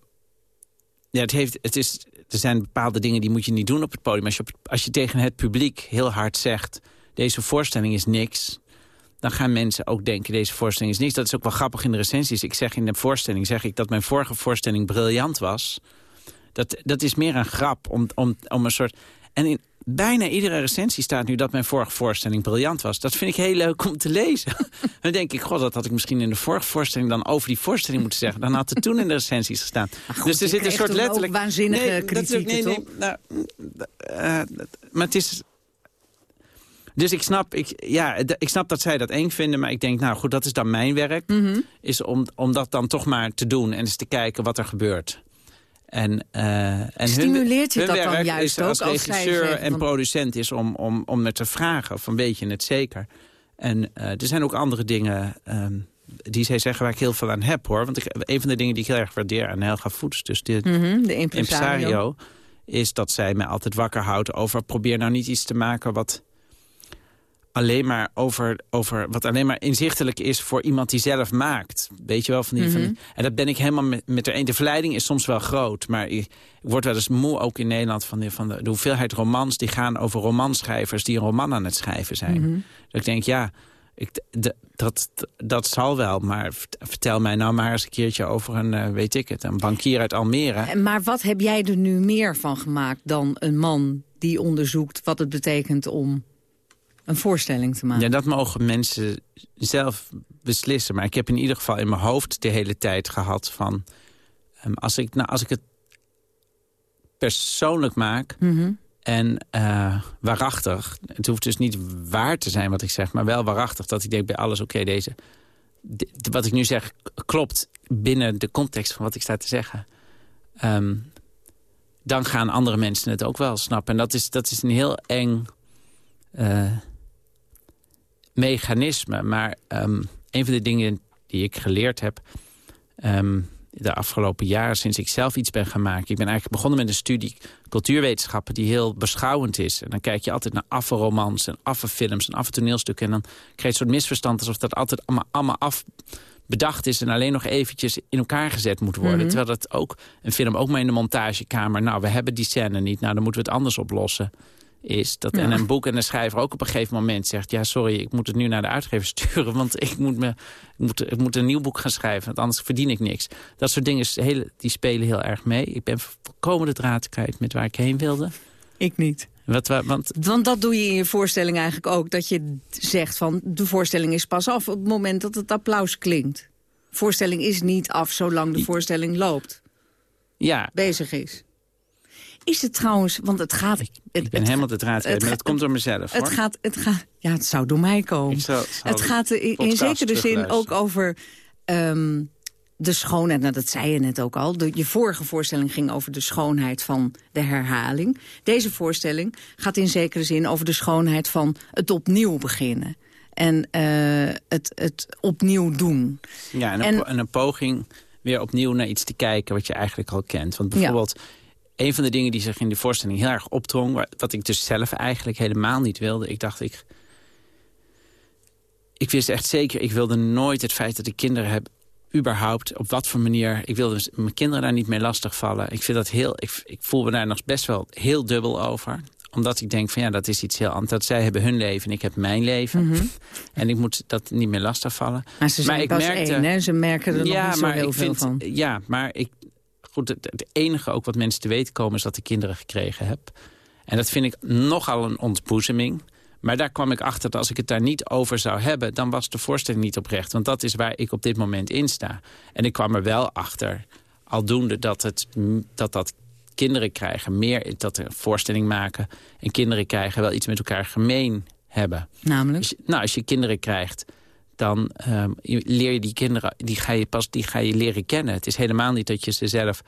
Ja, het heeft, het is, er zijn bepaalde dingen die moet je niet doen op het podium. Als je, als je tegen het publiek heel hard zegt... deze voorstelling is niks dan gaan mensen ook denken, deze voorstelling is niks. Dat is ook wel grappig in de recensies. Ik zeg in de voorstelling zeg ik dat mijn vorige voorstelling briljant was. Dat, dat is meer een grap om, om, om een soort... En in, bijna iedere recensie staat nu dat mijn vorige voorstelling briljant was. Dat vind ik heel leuk om te lezen. dan denk ik, god, dat had ik misschien in de vorige voorstelling dan over die voorstelling moeten zeggen. Dan had het toen in de recensies gestaan. Goed, dus er zit een soort letterlijk... waanzinnige nee, kritieken, nee, nee, toch? nou, eh, maar het is... Dus ik snap, ik, ja, ik snap dat zij dat eng vinden, maar ik denk, nou goed, dat is dan mijn werk. Mhm. Is om, om dat dan toch maar te doen en eens te kijken wat er gebeurt. En, eh en hun- Stimuleert je hun dat dan juist is ook, als regisseur en van- producent is om, om, om me te vragen van weet je het zeker. En eh, er zijn ook andere dingen ehm, die zij zeggen waar ik heel veel aan heb hoor. Want ik, een van de dingen die ik heel erg waardeer aan Helga Voets, dus de, Mhm, de impresario. is dat zij mij altijd wakker houdt over probeer nou niet iets te maken wat alleen maar over, over wat alleen maar inzichtelijk is voor iemand die zelf maakt. Weet je wel van die, van die- Mhm. en dat ben ik helemaal met, met de een. De verleiding is soms wel groot, maar ik, ik word wel eens moe ook in Nederland van de, van de, de hoeveelheid romans die gaan over romanschrijvers die een roman aan het schrijven zijn. Mhm. Dat ik denk, ja, ik, dat, dat zal wel, maar vert- vertel mij nou maar eens een keertje over een, eh, weet ik het, een bankier uit Almere. En Maar wat heb jij er nu meer van gemaakt dan een man die onderzoekt wat het betekent om een voorstelling te maken? Ja, dat mogen mensen zelf beslissen. Maar ik heb in ieder geval in mijn hoofd de hele tijd gehad van... ehm, als, ik, nou, als ik het persoonlijk maak Mhm. en eh, waarachtig... het hoeft dus niet waar te zijn wat ik zeg, maar wel waarachtig... dat ik denk bij alles, oké, deze... wat ik nu zeg klopt binnen de context van wat ik sta te zeggen... Ehm, dan gaan andere mensen het ook wel snappen. En dat is, dat is een heel eng... eh, mechanisme. Maar ehm, een van de dingen die ik geleerd heb... ehm, de afgelopen jaren sinds ik zelf iets ben gaan maken... ik ben eigenlijk begonnen met een studie cultuurwetenschappen... die heel beschouwend is. En dan kijk je altijd naar affe romans en affe films en affe toneelstukken... en dan krijg je een soort misverstand alsof dat altijd allemaal, allemaal af bedacht is... en alleen nog eventjes in elkaar gezet moet worden. Mhm. Terwijl dat ook een film ook maar in de montagekamer... nou, we hebben die scène niet, nou, dan moeten we het anders oplossen is. Dat, En een boek en een schrijver ook op een gegeven moment zegt... ja, sorry, ik moet het nu naar de uitgever sturen... want ik moet, me, ik moet, ik moet een nieuw boek gaan schrijven... want anders verdien ik niks. Dat soort dingen hele, die spelen heel erg mee. Ik ben volkomen de draad kwijt met waar ik heen wilde. Ik niet. Wat, wa- want Want dat doe je in je voorstelling eigenlijk ook. Dat je zegt van de voorstelling is pas af op het moment dat het applaus klinkt. Voorstelling is niet af zolang de voorstelling loopt. Ja. Bezig is. Is het trouwens, want het gaat... Het, ik ben helemaal de draad kwijt, maar dat komt door mezelf, Het hoor. gaat, het gaat, ja, het zou door mij komen. Het gaat in, zekere zin ook over ehm, de schoonheid. Nou, dat zei je net ook al. De, je vorige voorstelling ging over de schoonheid van de herhaling. Deze voorstelling gaat in zekere zin over de schoonheid van het opnieuw beginnen. En eh, het, het opnieuw doen. Ja, en een, En- po- en een poging weer opnieuw naar iets te kijken... wat je eigenlijk al kent. Want bijvoorbeeld, een van de dingen die zich in die voorstelling heel erg opdrong... wa- wat ik dus zelf eigenlijk helemaal niet wilde... ik dacht, ik, ik wist echt zeker... ik wilde nooit het feit dat ik kinderen heb... überhaupt, op wat voor manier... ik wilde mijn kinderen daar niet mee lastigvallen. Ik, vind dat heel, ik, ik voel me daar nog best wel heel dubbel over omdat ik denk van ja, dat is iets heel anders. Dat zij hebben hun leven en ik heb mijn leven. En ik moet dat niet meer lastigvallen. Maar ze zijn ik pas één, hè? Ze merken er nog niet zo heel ik veel van. Ja, maar ik, goed, het, het enige ook wat mensen te weten komen... is dat ik kinderen gekregen heb. En dat vind ik nogal een ontboezeming. Maar daar kwam ik achter dat als ik het daar niet over zou hebben... dan was de voorstelling niet oprecht. Want dat is waar ik op dit moment in sta. En ik kwam er wel achter, aldoende dat het, dat, dat kinderen krijgen... meer dat er een voorstelling maken... en kinderen krijgen wel iets met elkaar gemeen hebben. Namelijk? Nou, als je kinderen krijgt dan ehm, leer je die kinderen, die ga je pas die ga je leren kennen. Het is helemaal niet dat je ze zelf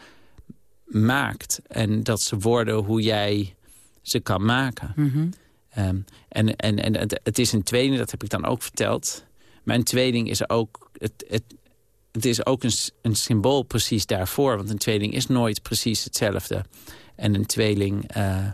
maakt en dat ze worden hoe jij ze kan maken. Mhm. Ehm, en en, en het, het is een tweeling, dat heb ik dan ook verteld. Een tweeling is ook, het, het, het is ook een, een symbool precies daarvoor. Want een tweeling is nooit precies hetzelfde. En een tweeling... eh,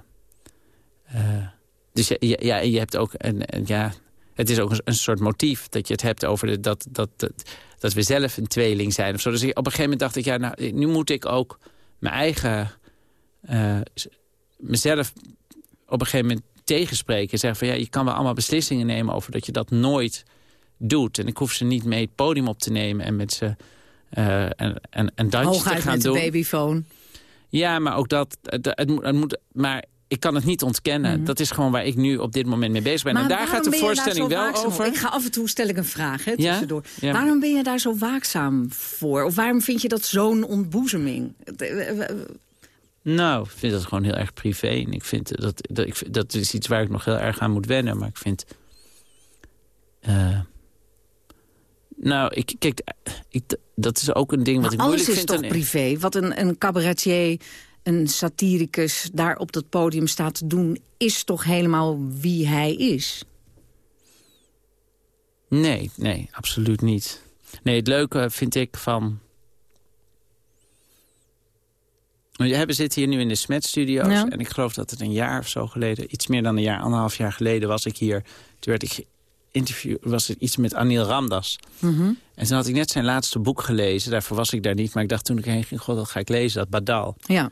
eh, dus ja, je hebt ook een, een- ja, het is ook een, een soort motief dat je het hebt over de, dat, dat, dat, dat we zelf een tweeling zijn. Of zo. Dus op een gegeven moment dacht ik, ja, nou, nu moet ik ook mijn eigen, eh, mezelf op een gegeven moment tegenspreken. Zeggen van, ja, je kan wel allemaal beslissingen nemen over dat je dat nooit doet. En ik hoef ze niet mee het podium op te nemen en met ze eh en, en, en dansjes te gaan met de doen. babyfoon. Ja, maar ook dat, het, het, het moet, maar ik kan het niet ontkennen. Dat is gewoon waar ik nu op dit moment mee bezig ben. Maar en daar gaat de voorstelling wel op? over. Ik ga af en toe stel ik een vraag hè, tussendoor. Ja. Waarom ben je daar zo waakzaam voor? Of waarom vind je dat zo'n ontboezeming? Nou, ik vind dat gewoon heel erg privé. En ik vind dat, dat, ik, dat is iets waar ik nog heel erg aan moet wennen. Maar ik vind... eh, nou, ik, kijk, ik, dat is ook een ding wat Maar ik alles moeilijk is vind. toch aan- privé? Wat een, een cabaretier, een satiricus daar op dat podium staat te doen... is toch helemaal wie hij is? Nee, nee, absoluut niet. Nee, het leuke vind ik van... We zitten hier nu in de Smet-studio's. Ja. En ik geloof dat het een jaar of zo geleden... iets meer dan een jaar, anderhalf jaar geleden was ik hier. Toen werd ik geïnterviewd, was het iets met Anil Ramdas. Mhm. En toen had ik net zijn laatste boek gelezen. Daarvoor was ik daar niet. Maar ik dacht toen ik heen ging, god, dat ga ik lezen, dat Badal. Ja.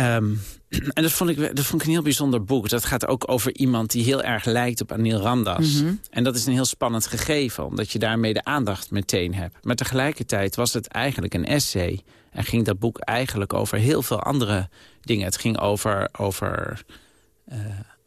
Ehm, en dat vond, ik, dat vond ik een heel bijzonder boek. Dat gaat ook over iemand die heel erg lijkt op Anil Ramdas. Mhm. En dat is een heel spannend gegeven, omdat je daarmee de aandacht meteen hebt. Maar tegelijkertijd was het eigenlijk een essay. En ging dat boek eigenlijk over heel veel andere dingen. Het ging over... over, eh,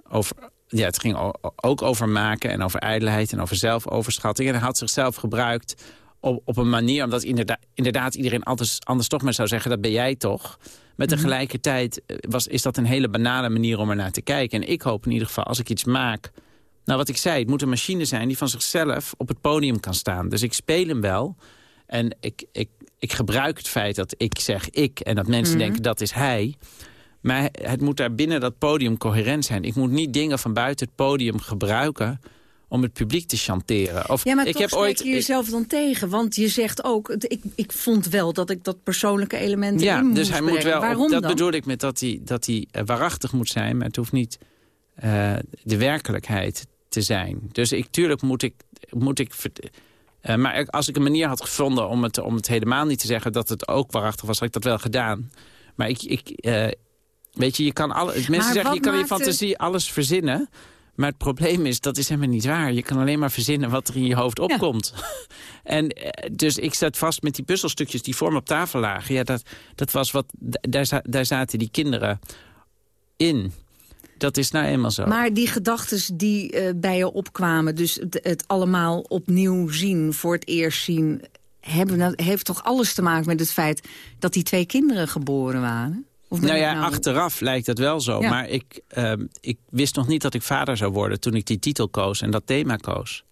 over ja, het ging ook over maken en over ijdelheid en over zelfoverschatting. En hij had zichzelf gebruikt op, op een manier... omdat inderdaad, inderdaad iedereen anders, anders toch maar zou zeggen... dat ben jij toch? Maar Mhm. tegelijkertijd eh, was, is dat een hele banale manier om er naar te kijken. En ik hoop in ieder geval, als ik iets maak... Nou, wat ik zei, het moet een machine zijn die van zichzelf op het podium kan staan. Dus ik speel hem wel. En ik, ik, ik gebruik het feit dat ik zeg ik... en dat mensen Mhm. denken dat is hij... Maar het moet daar binnen dat podium coherent zijn. Ik moet niet dingen van buiten het podium gebruiken om het publiek te chanteren. Of, Ja, maar ik toch heb spreek ooit, je jezelf dan tegen. Want je zegt ook, ik, ik vond wel dat ik dat persoonlijke element ja, in dus hij moet wel. Waarom dat dan? bedoel ik met dat hij, dat hij eh, waarachtig moet zijn, maar het hoeft niet eh, de werkelijkheid te zijn. Dus ik, tuurlijk moet ik. Moet ik eh, maar als ik een manier had gevonden om het, om het helemaal niet te zeggen dat het ook waarachtig was, had ik dat wel gedaan. Maar ik. ik weet je, je kan alle. Mensen zeggen, je kan je fantasie alles verzinnen. Maar het probleem is, dat is helemaal niet waar. Je kan alleen maar verzinnen wat er in je hoofd opkomt. en eh, dus ik zat vast met die puzzelstukjes die voor me op tafel lagen. Ja, dat, dat was wat, daar, daar zaten die kinderen in. Dat is nou eenmaal zo. Maar die gedachten die eh, bij je opkwamen, dus het, het allemaal opnieuw zien, voor het eerst zien... Hebben, dat heeft toch alles te maken met het feit dat die twee kinderen geboren waren? Of nou ja, achteraf lijkt dat wel zo. Ja. Maar ik, ehm, ik wist nog niet dat ik vader zou worden toen ik die titel koos en dat thema koos.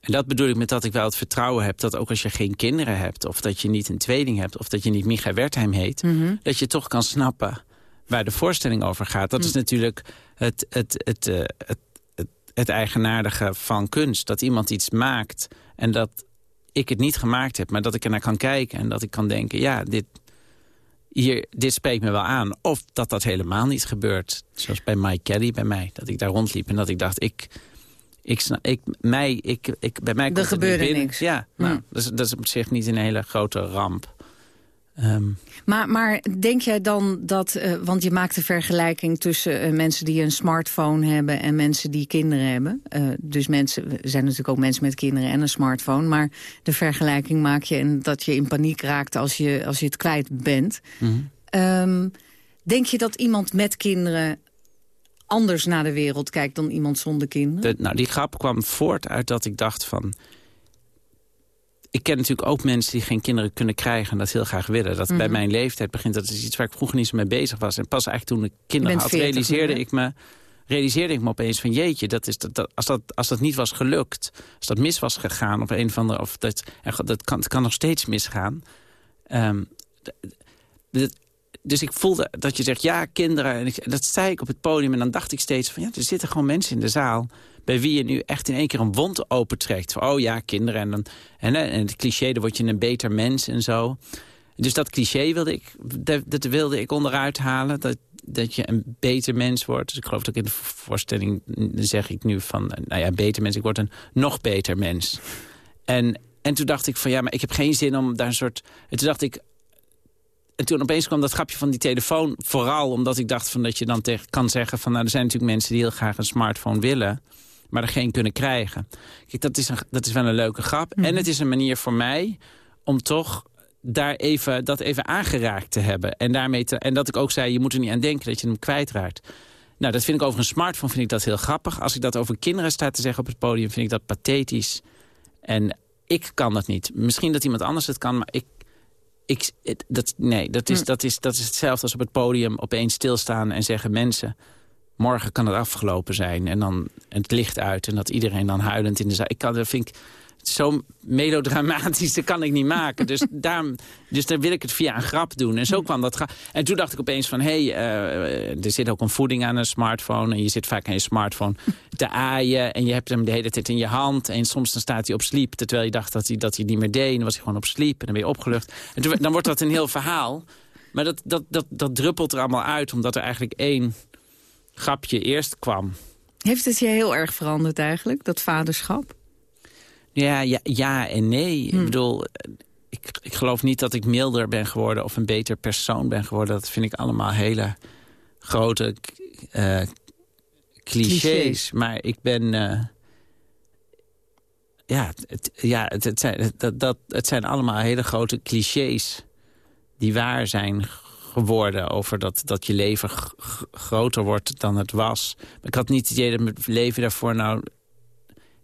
En dat bedoel ik met dat ik wel het vertrouwen heb dat ook als je geen kinderen hebt... of dat je niet een tweeling hebt of dat je niet Micha Wertheim heet... Mhm. dat je toch kan snappen waar de voorstelling over gaat. Dat is Mm. natuurlijk het, het, het, eh, het, het, het eigenaardige van kunst. Dat iemand iets maakt en dat ik het niet gemaakt heb... maar dat ik er naar kan kijken en dat ik kan denken... ja, dit, hier, dit spreekt me wel aan. Of dat dat helemaal niet gebeurt. Zoals bij Mike Kelly bij mij. Dat ik daar rondliep en dat ik dacht... ik, ik, ik, mij, ik, ik, bij mij niet gebeurde niks. Ja, nou, Hmm. dat, is, dat is op zich niet een hele grote ramp. Ehm, Maar, maar denk jij dan dat, eh, want je maakt de vergelijking tussen eh, mensen die een smartphone hebben en mensen die kinderen hebben. Eh, dus mensen, er zijn natuurlijk ook mensen met kinderen en een smartphone. Maar de vergelijking maak je en dat je in paniek raakt als je, als je het kwijt bent. mhm. Ehm, denk je dat iemand met kinderen anders naar de wereld kijkt dan iemand zonder kinderen? De, nou, die grap kwam voort uit dat ik dacht van... Ik ken natuurlijk ook mensen die geen kinderen kunnen krijgen... en dat heel graag willen. Dat bij Mhm. mijn leeftijd begint. Dat is iets waar ik vroeger niet zo mee bezig was. En pas eigenlijk toen ik kinderen had, 40 realiseerde ik me... Realiseerde ik me opeens van jeetje, dat is, dat, dat, als, dat, als dat niet was gelukt... als dat mis was gegaan op een of andere... of dat, dat kan, het kan nog steeds misgaan... Ehm, dus ik voelde dat je zegt, ja, kinderen. En ik, dat zei ik op het podium. En dan dacht ik steeds van, ja, er zitten gewoon mensen in de zaal... bij wie je nu echt in één keer een wond opentrekt. Van, oh ja, kinderen. En, dan, en, en het cliché, dan word je een beter mens en zo. Dus dat cliché wilde ik, dat, dat wilde ik onderuit halen. Dat, dat je een beter mens wordt. Dus ik geloof dat ik in de voorstelling zeg ik nu van... nou ja, beter mens, ik word een nog beter mens. En, en toen dacht ik van, ja, maar ik heb geen zin om daar een soort... En toen dacht ik, en toen opeens kwam dat grapje van die telefoon. Vooral omdat ik dacht van dat je dan tegen kan zeggen van... nou, er zijn natuurlijk mensen die heel graag een smartphone willen... maar er geen kunnen krijgen. Kijk, dat is, een, dat is wel een leuke grap. En het is een manier voor mij om toch daar even, dat even aangeraakt te hebben. En, daarmee te, en dat ik ook zei, je moet er niet aan denken dat je hem kwijtraakt. Nou, dat vind ik over een smartphone vind ik dat heel grappig. Als ik dat over kinderen sta te zeggen op het podium... vind ik dat pathetisch. En ik kan dat niet. Misschien dat iemand anders het kan, maar ik... ik dat, nee, dat is, dat, is, dat is hetzelfde als op het podium opeens stilstaan en zeggen... mensen, morgen kan het afgelopen zijn. En dan het licht uit en dat iedereen dan huilend in de zaal... Ik kan, dat vind ik zo melodramatisch, dat kan ik niet maken. Dus, daarom, dus dan wil ik het via een grap doen. En zo kwam dat. En toen dacht ik opeens van, hé, hey, uh, er zit ook een voeding aan een smartphone. En je zit vaak aan je smartphone te aaien. En je hebt hem de hele tijd in je hand. En soms dan staat hij op sleep, terwijl je dacht dat hij, dat hij niet meer deed. En dan was hij gewoon op sleep en dan ben je opgelucht. En toen, dan wordt dat een heel verhaal. Maar dat, dat, dat, dat druppelt er allemaal uit, omdat er eigenlijk één grapje eerst kwam. Heeft het je heel erg veranderd eigenlijk, dat vaderschap? Ja, ja, ja en nee. Ik hmm. bedoel, ik, ik geloof niet dat ik milder ben geworden... of een beter persoon ben geworden. Dat vind ik allemaal hele grote uh, clichés. Maar ik ben... Uh, ja, het, ja het, het, zijn, dat, dat, het zijn allemaal hele grote clichés... die waar zijn geworden over dat, dat je leven groter wordt dan het was. Ik had niet het idee dat mijn leven daarvoor nou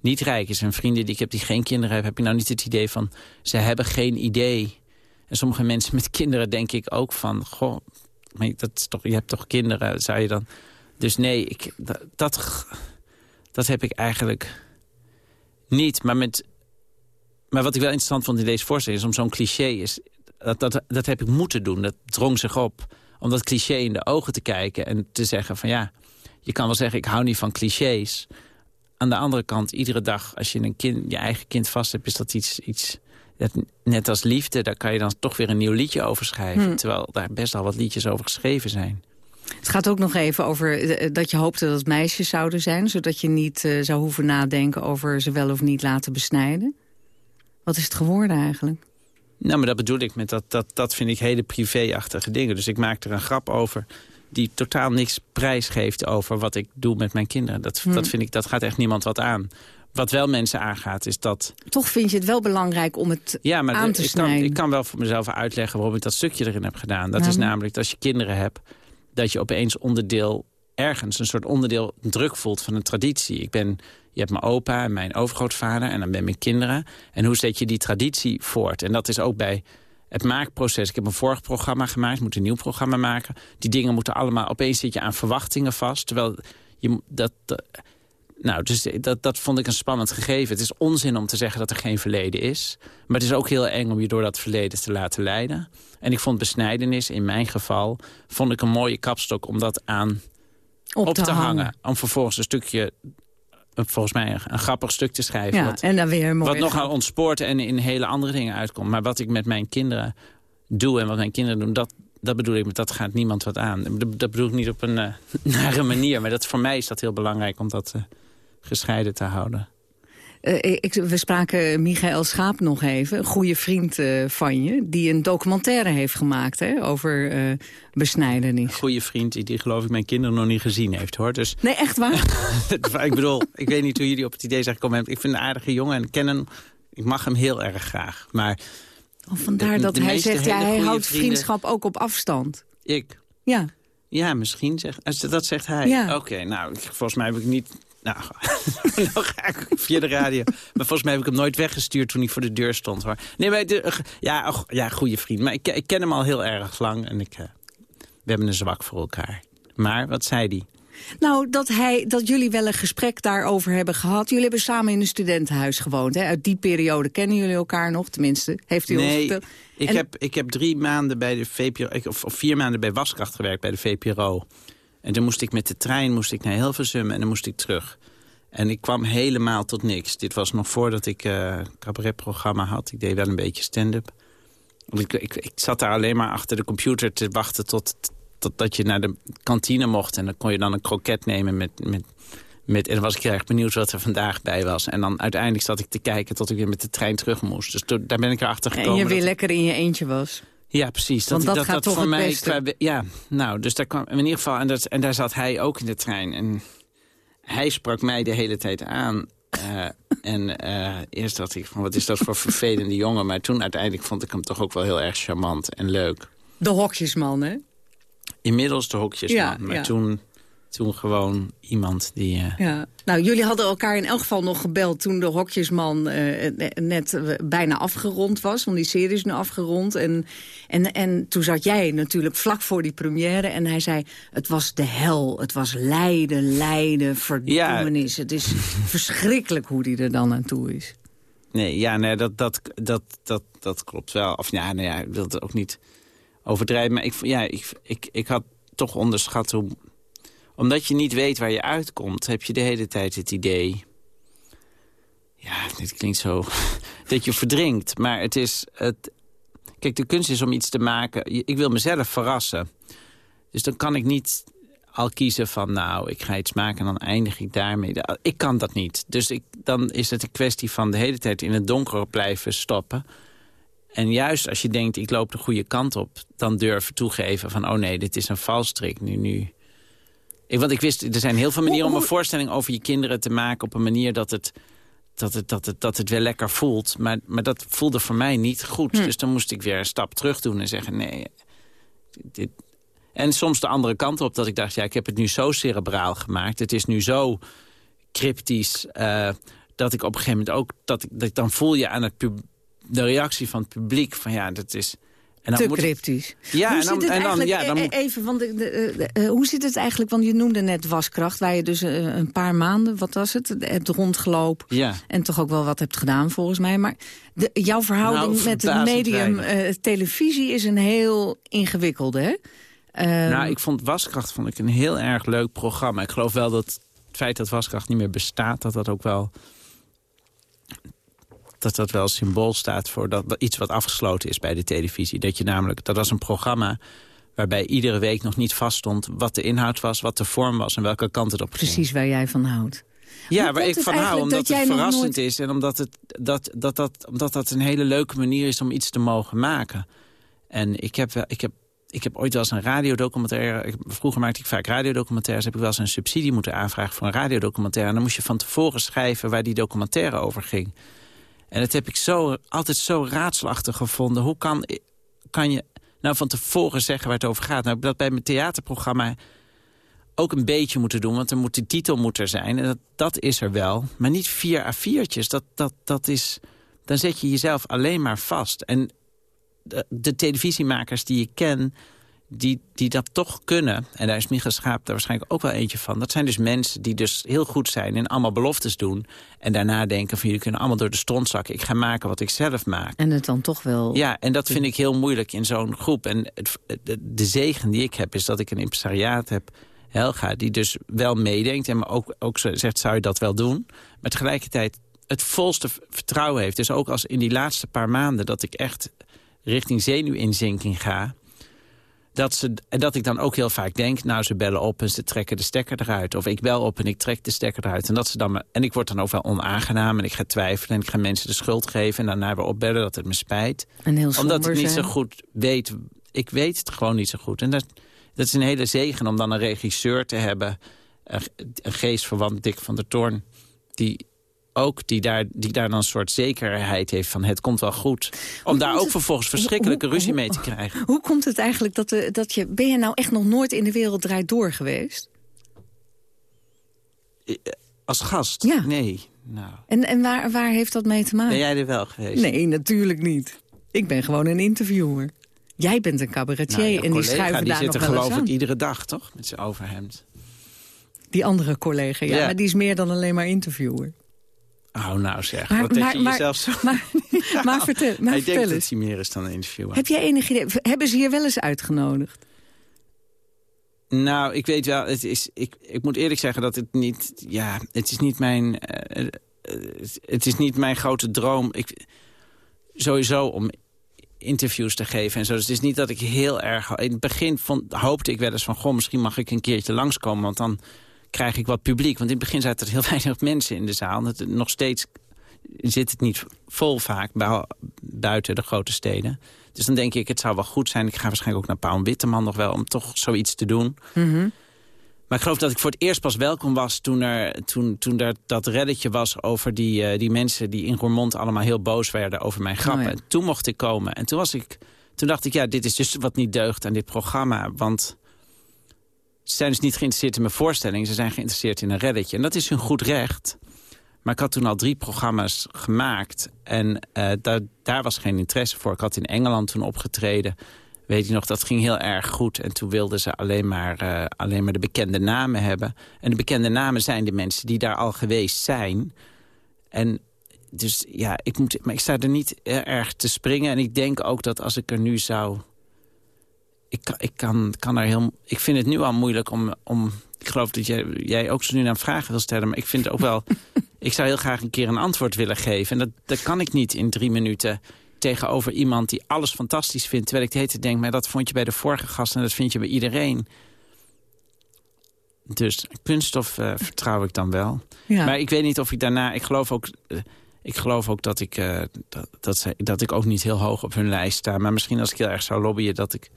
niet rijk is. En vrienden die ik heb die geen kinderen hebben... heb je nou niet het idee van, ze hebben geen idee. En sommige mensen met kinderen denk ik ook van... goh, dat is toch, je hebt toch kinderen, zou je dan... Dus nee, ik, dat, dat, dat heb ik eigenlijk niet. Maar, met, maar wat ik wel interessant vond in deze voorstelling... is om zo'n cliché is... Dat, dat, dat heb ik moeten doen, dat drong zich op. Om dat cliché in de ogen te kijken en te zeggen van ja... je kan wel zeggen, ik hou niet van clichés aan de andere kant, iedere dag als je een kind, je eigen kind vast hebt... is dat iets, iets dat, net als liefde, daar kan je dan toch weer een nieuw liedje over schrijven. Hmm. Terwijl daar best al wat liedjes over geschreven zijn. Het gaat ook nog even over eh, dat je hoopte dat het meisjes zouden zijn... zodat je niet uh, zou hoeven nadenken over ze wel of niet laten besnijden. Wat is het geworden eigenlijk? Nou, maar dat bedoel ik met dat, dat, dat vind ik hele privéachtige dingen. Dus ik maak er een grap over die totaal niks prijs geeft over wat ik doe met mijn kinderen. Dat, hmm. dat, vind ik, dat gaat echt niemand wat aan. Wat wel mensen aangaat is dat... Toch vind je het wel belangrijk om het ja, maar aan te ik snijden. Kan, ik kan wel voor mezelf uitleggen waarom ik dat stukje erin heb gedaan. Dat is namelijk dat als je kinderen hebt... dat je opeens onderdeel ergens een soort onderdeel druk voelt van een traditie. Ik ben, je hebt mijn opa en mijn overgrootvader en dan ben mijn kinderen. En hoe zet je die traditie voort? En dat is ook bij het maakproces. Ik heb een vorig programma gemaakt, moet een nieuw programma maken. Die dingen moeten allemaal, opeens zit je aan verwachtingen vast. Terwijl je dat... nou, dus dat, dat vond ik een spannend gegeven. Het is onzin om te zeggen dat er geen verleden is. Maar het is ook heel eng om je door dat verleden te laten leiden. En ik vond besnijdenis, in mijn geval, vond ik een mooie kapstok om dat aan op, te, hangen. Om vervolgens een stukje volgens mij een, grappig stuk te schrijven. Ja, wat, en dan weer mooi wat nogal ontspoort en in hele andere dingen uitkomt. Maar wat ik met mijn kinderen doe en wat mijn kinderen doen... dat, dat bedoel ik, dat gaat niemand wat aan. Dat, bedoel ik niet op een uh, nare manier. Maar dat, voor mij is dat heel belangrijk om dat uh, gescheiden te houden. Uh, ik, we spraken Michael Schaap nog even, een goede vriend uh, van je... die een documentaire heeft gemaakt hè, over uh, besnijdenis. Een goede vriend die, die geloof ik mijn kinderen nog niet gezien heeft. hoor. Dus... Nee, echt waar? ik bedoel, ik weet niet hoe jullie op het idee zijn gekomen. Ik vind een aardige jongen en kennen, ik mag hem heel erg graag. Maar oh, vandaar dat hij zegt, ja, hij houdt vriendschap ook op afstand. Ik? Ja. Ja, misschien. Zegt, dat zegt hij. Ja. Oké, nou, volgens mij heb ik niet nou, dan ga ik via de radio. Maar volgens mij heb ik hem nooit weggestuurd toen hij voor de deur stond. Hoor. Nee, maar de, ja, ja, goede vriend. Maar ik, ik, ken hem al heel erg lang en ik, uh, we hebben een zwak voor elkaar. Maar, wat zei hij? Nou, dat, hij, dat jullie wel een gesprek daarover hebben gehad. Jullie hebben samen in een studentenhuis gewoond. Hè? Uit die periode kennen jullie elkaar nog, tenminste. Heeft u nee, ons? Ik, heb, ik heb drie maanden bij de VPRO, of, of vier maanden bij Waskracht gewerkt bij de VPRO. En toen moest ik met de trein moest ik naar Hilversum en dan moest ik terug. En ik kwam helemaal tot niks. Dit was nog voordat ik uh, cabaretprogramma had. Ik deed wel een beetje stand-up. Ik, ik, ik, zat daar alleen maar achter de computer te wachten tot, tot dat je naar de kantine mocht. En dan kon je dan een kroket nemen met... met met, en dan was ik heel erg benieuwd wat er vandaag bij was. En dan uiteindelijk zat ik te kijken tot ik weer met de trein terug moest. Dus daar ben ik erachter gekomen. En je weer lekker in je eentje was. Ja, precies. Dat, Want dat, gaat toch voor mij. ja, nou, dus daar kwam in ieder geval. En, dat, en daar zat hij ook in de trein. En hij sprak mij de hele tijd aan. Eh, en eh, eerst dacht ik van, wat is dat voor vervelende jongen? Maar toen uiteindelijk vond ik hem toch ook wel heel erg charmant en leuk. De hokjesman, hè? Inmiddels de hokjesman, Ja, maar ja. Toen, toen gewoon iemand die... eh, Ja. Nou, jullie hadden elkaar in elk geval nog gebeld toen de hokjesman eh, net eh, bijna afgerond was. Want die serie is nu afgerond. En, en, en toen zat jij natuurlijk vlak voor die première. En hij zei, het was de hel. Het was lijden, lijden, verdoemenis. Het is verschrikkelijk hoe die er dan aan toe is. Nee, ja, nee, dat, dat, dat, dat, dat klopt wel. Of ja, nou ja, ik wil het ook niet overdrijven. Maar ik, ja, ik, ik, ik had toch onderschat hoe... Omdat je niet weet waar je uitkomt, heb je de hele tijd het idee... Ja, dit klinkt zo... dat je verdrinkt. Maar het is... Het, kijk, de kunst is om iets te maken... Ik wil mezelf verrassen. Dus dan kan ik niet al kiezen van... nou, ik ga iets maken en dan eindig ik daarmee. Ik kan dat niet. Dus ik, dan is het een kwestie van de hele tijd in het donker blijven stoppen. En juist als je denkt, ik loop de goede kant op... dan durven toegeven van, oh nee, dit is een valstrik. Nu, nu. Ik, want ik wist, er zijn heel veel manieren om een voorstelling over je kinderen te maken... op een manier dat het, dat het, dat het, dat het wel lekker voelt. Maar, maar dat voelde voor mij niet goed. Dus dan moest ik weer een stap terug doen en zeggen... nee, dit, en soms de andere kant op, dat ik dacht... ja, ik heb het nu zo cerebraal gemaakt. Het is nu zo cryptisch... eh, dat ik op een gegeven moment ook... Dat, ik, dat dan voel je aan het de reactie van het publiek... van ja, dat is... En Te moet- cryptisch. Ja, hoe en dan, zit het en dan, eigenlijk, ja, dan e- moet- even, want de, de- de- eh, hoe zit het eigenlijk, want je noemde net waskracht... waar je dus eh, een paar maanden, wat was het, hebt rondgelopen... Ja. en toch ook wel wat hebt gedaan volgens mij. Maar jouw verhouding Nou, met het medium eh, televisie is een heel ingewikkelde, hè? Ehm, Nou, ik vond Waskracht vond ik een heel erg leuk programma. Ik geloof wel dat het feit dat Waskracht niet meer bestaat... dat dat ook wel dat dat wel symbool staat voor dat, iets wat afgesloten is bij de televisie. Dat je namelijk, dat was een programma waarbij iedere week nog niet vaststond wat de inhoud was, wat de vorm was en welke kant het op ging. Precies waar jij van houdt. Ja, Hoe waar ik van hou, omdat het verrassend nooit- is... en omdat, het, dat, dat, dat, omdat dat een hele leuke manier is om iets te mogen maken. En ik heb, ik heb, ik heb ooit wel eens een radiodocumentaire... ik- Vroeger maakte ik vaak radiodocumentaires... heb ik wel eens een subsidie moeten aanvragen voor een radiodocumentaire. En dan moest je van tevoren schrijven waar die documentaire over ging. En dat heb ik zo, altijd zo raadselachtig gevonden. Hoe kan, kan je nou van tevoren zeggen waar het over gaat? Nou, dat bij mijn theaterprogramma ook een beetje moeten doen. Want er moet, de titel moet er zijn. En dat, dat is er wel. Maar niet vier A4'tjes. Dat, dat, dat is, dan zet je jezelf alleen maar vast. En de, de televisiemakers die ik ken... Die, die dat toch kunnen, en daar is Michael Schaap daar waarschijnlijk ook wel eentje van... dat zijn dus mensen die dus heel goed zijn en allemaal beloftes doen... en daarna denken van jullie kunnen allemaal door de stront zakken. Ik ga maken wat ik zelf maak. En het dan toch wel... Ja, en dat vind ik heel moeilijk in zo'n groep. En het, de, zegen die ik heb is dat ik een impresariaat heb, Helga... die dus wel meedenkt en me ook, ook zegt, zou je dat wel doen? Maar tegelijkertijd het volste vertrouwen heeft. Dus ook als in die laatste paar maanden dat ik echt richting zenuwinzinking ga... Dat, ze, en dat ik dan ook heel vaak denk, nou ze bellen op en ze trekken de stekker eruit. Of ik bel op en ik trek de stekker eruit. En, dat ze dan, en ik word dan ook wel onaangenaam en ik ga twijfelen... en ik ga mensen de schuld geven en daarna weer opbellen dat het me spijt. En heel Omdat ik niet zijn. zo goed weet. Ik weet het gewoon niet zo goed. En dat, dat is een hele zegen om dan een regisseur te hebben. Een, een geestverwant Dick van der Toorn. Die ook die daar, die daar dan een soort zekerheid heeft van het komt wel goed. Om daar ook vervolgens verschrikkelijke hoe- ruzie mee te krijgen. Hoe komt het eigenlijk dat, de, dat je... Ben je nou echt nog nooit in de wereld draait door geweest? Als gast? Ja. Nee. Nou, En, en waar, waar heeft dat mee te maken? ben jij er wel geweest? Nee, natuurlijk niet. Ik ben gewoon een interviewer. Jij bent een cabaretier Nou, en die schuiven die daar zit nog er wel geloof ik iedere dag, toch? Met zijn overhemd. Die andere collega, ja, Ja. maar die is meer dan alleen maar interviewer. Oh, nou zeg. Maar- wat maar- je maar- jezelf zo... Maar, maar vertel, maar Hij vertel denkt eens. dat hij meer is dan een interviewer. Heb jij enig idee? Hebben ze hier wel eens uitgenodigd? Nou, ik weet wel, het is, ik, ik moet eerlijk zeggen dat het niet... Ja, het is niet mijn... eh, het- het is niet mijn grote droom. Ik, sowieso om interviews te geven en zo. Dus het is niet dat ik heel erg... In het begin vond, hoopte ik wel eens van... Goh, misschien mag ik een keertje langskomen, want dan krijg ik wat publiek. Want in het begin zaten er heel weinig mensen in de zaal. Dat, nog steeds zit het niet vol vaak, bui- buiten de grote steden. Dus dan denk ik, het zou wel goed zijn. Ik ga waarschijnlijk ook naar Paul Witteman nog wel... om toch zoiets te doen. Maar ik geloof dat ik voor het eerst pas welkom was toen er, toen, toen er dat reddetje was over die, uh, die mensen die in Roermond allemaal heel boos werden over mijn grappen. Oh ja. Toen mocht ik komen. En toen, was ik, toen dacht ik, ja, dit is dus wat niet deugt aan dit programma. Want ze zijn dus niet geïnteresseerd in mijn voorstelling. Ze zijn geïnteresseerd in een reddetje. En dat is hun goed recht. Maar ik had toen al drie programma's gemaakt. En uh, daar, daar was geen interesse voor. Ik had in Engeland toen opgetreden weet je nog, dat ging heel erg goed. En toen wilden ze alleen maar, uh, alleen maar de bekende namen hebben. En de bekende namen zijn de mensen die daar al geweest zijn. En dus ja, ik, moet, maar ik sta er niet erg te springen. En ik denk ook dat als ik er nu zou... Ik, ik, kan, kan er heel, ik vind het nu al moeilijk om... om ik geloof dat jij, jij ook zo nu naar vragen wil stellen. Maar ik vind ook wel... ik zou heel graag een keer een antwoord willen geven. En dat, dat kan ik niet in drie minuten tegenover iemand die alles fantastisch vindt. Terwijl ik de hele denk, maar dat vond je bij de vorige gast en dat vind je bij iedereen. Dus kunststof uh, vertrouw ik dan wel. Ja. Maar ik weet niet of ik daarna... Ik geloof ook, uh, ik, geloof ook dat, ik, uh, dat, dat, dat ik ook niet heel hoog op hun lijst sta. Maar misschien als ik heel erg zou lobbyen dat ik...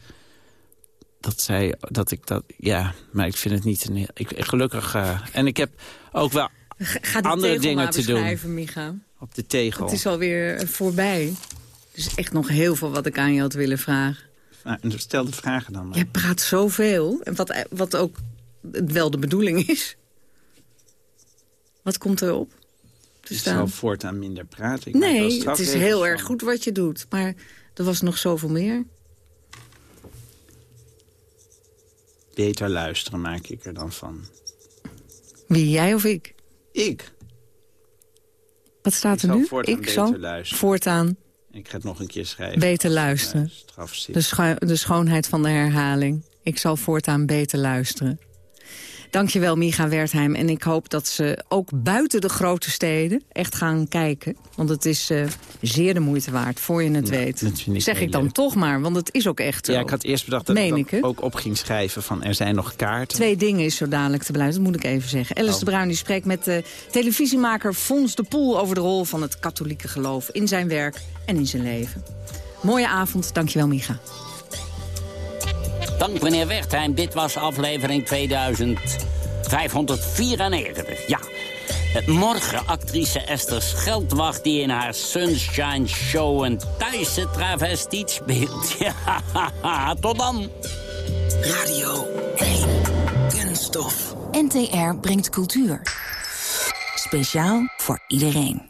Dat zij, dat ik dat, ja, maar ik vind het niet een, ik, gelukkig. en ik heb ook wel Ga andere dingen te doen. Micha. Op de tegel. Het is alweer voorbij. Er is echt nog heel veel wat ik aan je had willen vragen. Nou, stel de vragen dan maar. Jij praat zoveel. En wat, wat ook wel de bedoeling is. Wat komt erop? Ik zal voortaan minder praten. Ik nee, het is heel erg goed wat je doet. Maar er was nog zoveel meer. Beter luisteren maak ik er dan van. Wie, jij of ik? Ik. Wat staat er nu? Ik zal voortaan ik ga het nog een keer schrijven. Beter luisteren. De, scho de schoonheid van de herhaling. Ik zal voortaan beter luisteren. Dankjewel, Miga Wertheim. En ik hoop dat ze ook buiten de grote steden echt gaan kijken. Want het is uh, zeer de moeite waard, voor je het ja, weet. Zeg ik dan leuk. toch maar, want het is ook echt zo. Ja, ik had eerst bedacht dat Meen ik het ook op ging schrijven van er zijn nog kaarten. Twee dingen is zo dadelijk te beluisteren, dat moet ik even zeggen. Alice oh. de Bruin die spreekt met de televisiemaker Fons de Poel... over de rol van het katholieke geloof in zijn werk en in zijn leven. Mooie avond, dankjewel Micha. Dank meneer Wertheim. Dit was aflevering 2594. Ja. Morgen actrice Esther Scheldwacht die in haar Sunshine Show een Thaise travestiet speelt. Ja, tot dan. Radio 1. Kunststof. NTR brengt cultuur. Speciaal voor iedereen.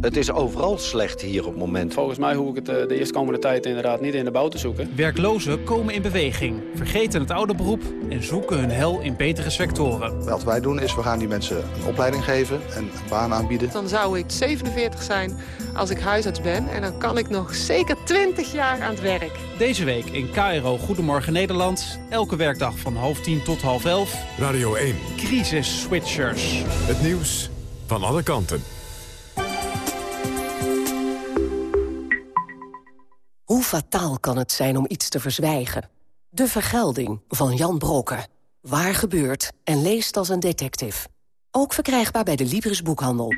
Het is overal slecht hier op het moment. Volgens mij hoef ik het eh, de eerstkomende tijd inderdaad niet in de bouw te zoeken. Werklozen komen in beweging, vergeten het oude beroep en zoeken hun hel in betere sectoren. Wat wij doen is, we gaan die mensen een opleiding geven en een baan aanbieden. Dan zou ik 47 zijn als ik huisarts ben en dan kan ik nog zeker 20 jaar aan het werk. Deze week in KRO Goedemorgen Nederland. Elke werkdag van half tien tot half elf. Radio 1. Crisis Switchers. Het nieuws van alle kanten. Hoe fataal kan het zijn om iets te verzwijgen? De Vergelding van Jan Brokken. Waar gebeurt en leest als een detective. Ook verkrijgbaar bij de Libris Boekhandel.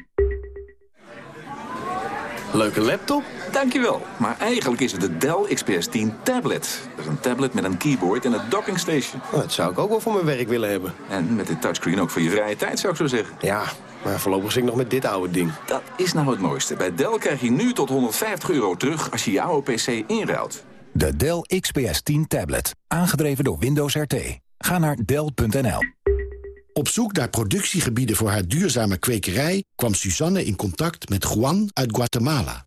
Leuke laptop? Dankjewel. Maar eigenlijk is het de Dell XPS 10 tablet. Dat is een tablet met een keyboard en een docking station. Oh, dat zou ik ook wel voor mijn werk willen hebben. En met dit touchscreen ook voor je vrije tijd, zou ik zo zeggen. Ja, maar voorlopig zit ik nog met dit oude ding. Dat is nou het mooiste. Bij Dell krijg je nu tot 150 euro terug als je je oude PC inruilt. De Dell XPS 10 tablet. Aangedreven door Windows RT. Ga naar Dell.nl. Op zoek naar productiegebieden voor haar duurzame kwekerij... kwam Suzanne in contact met Juan uit Guatemala.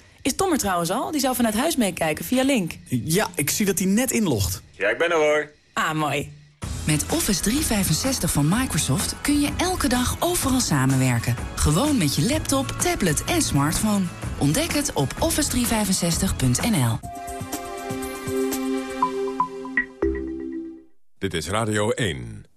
Is Tom er trouwens al? Die zou vanuit huis meekijken via Link. Ja, ik zie dat hij net inlogt. Ja, ik ben er hoor. Ah, mooi. Met Office 365 van Microsoft kun je elke dag overal samenwerken. Gewoon met je laptop, tablet en smartphone. Ontdek het op office365.nl. Dit is Radio 1.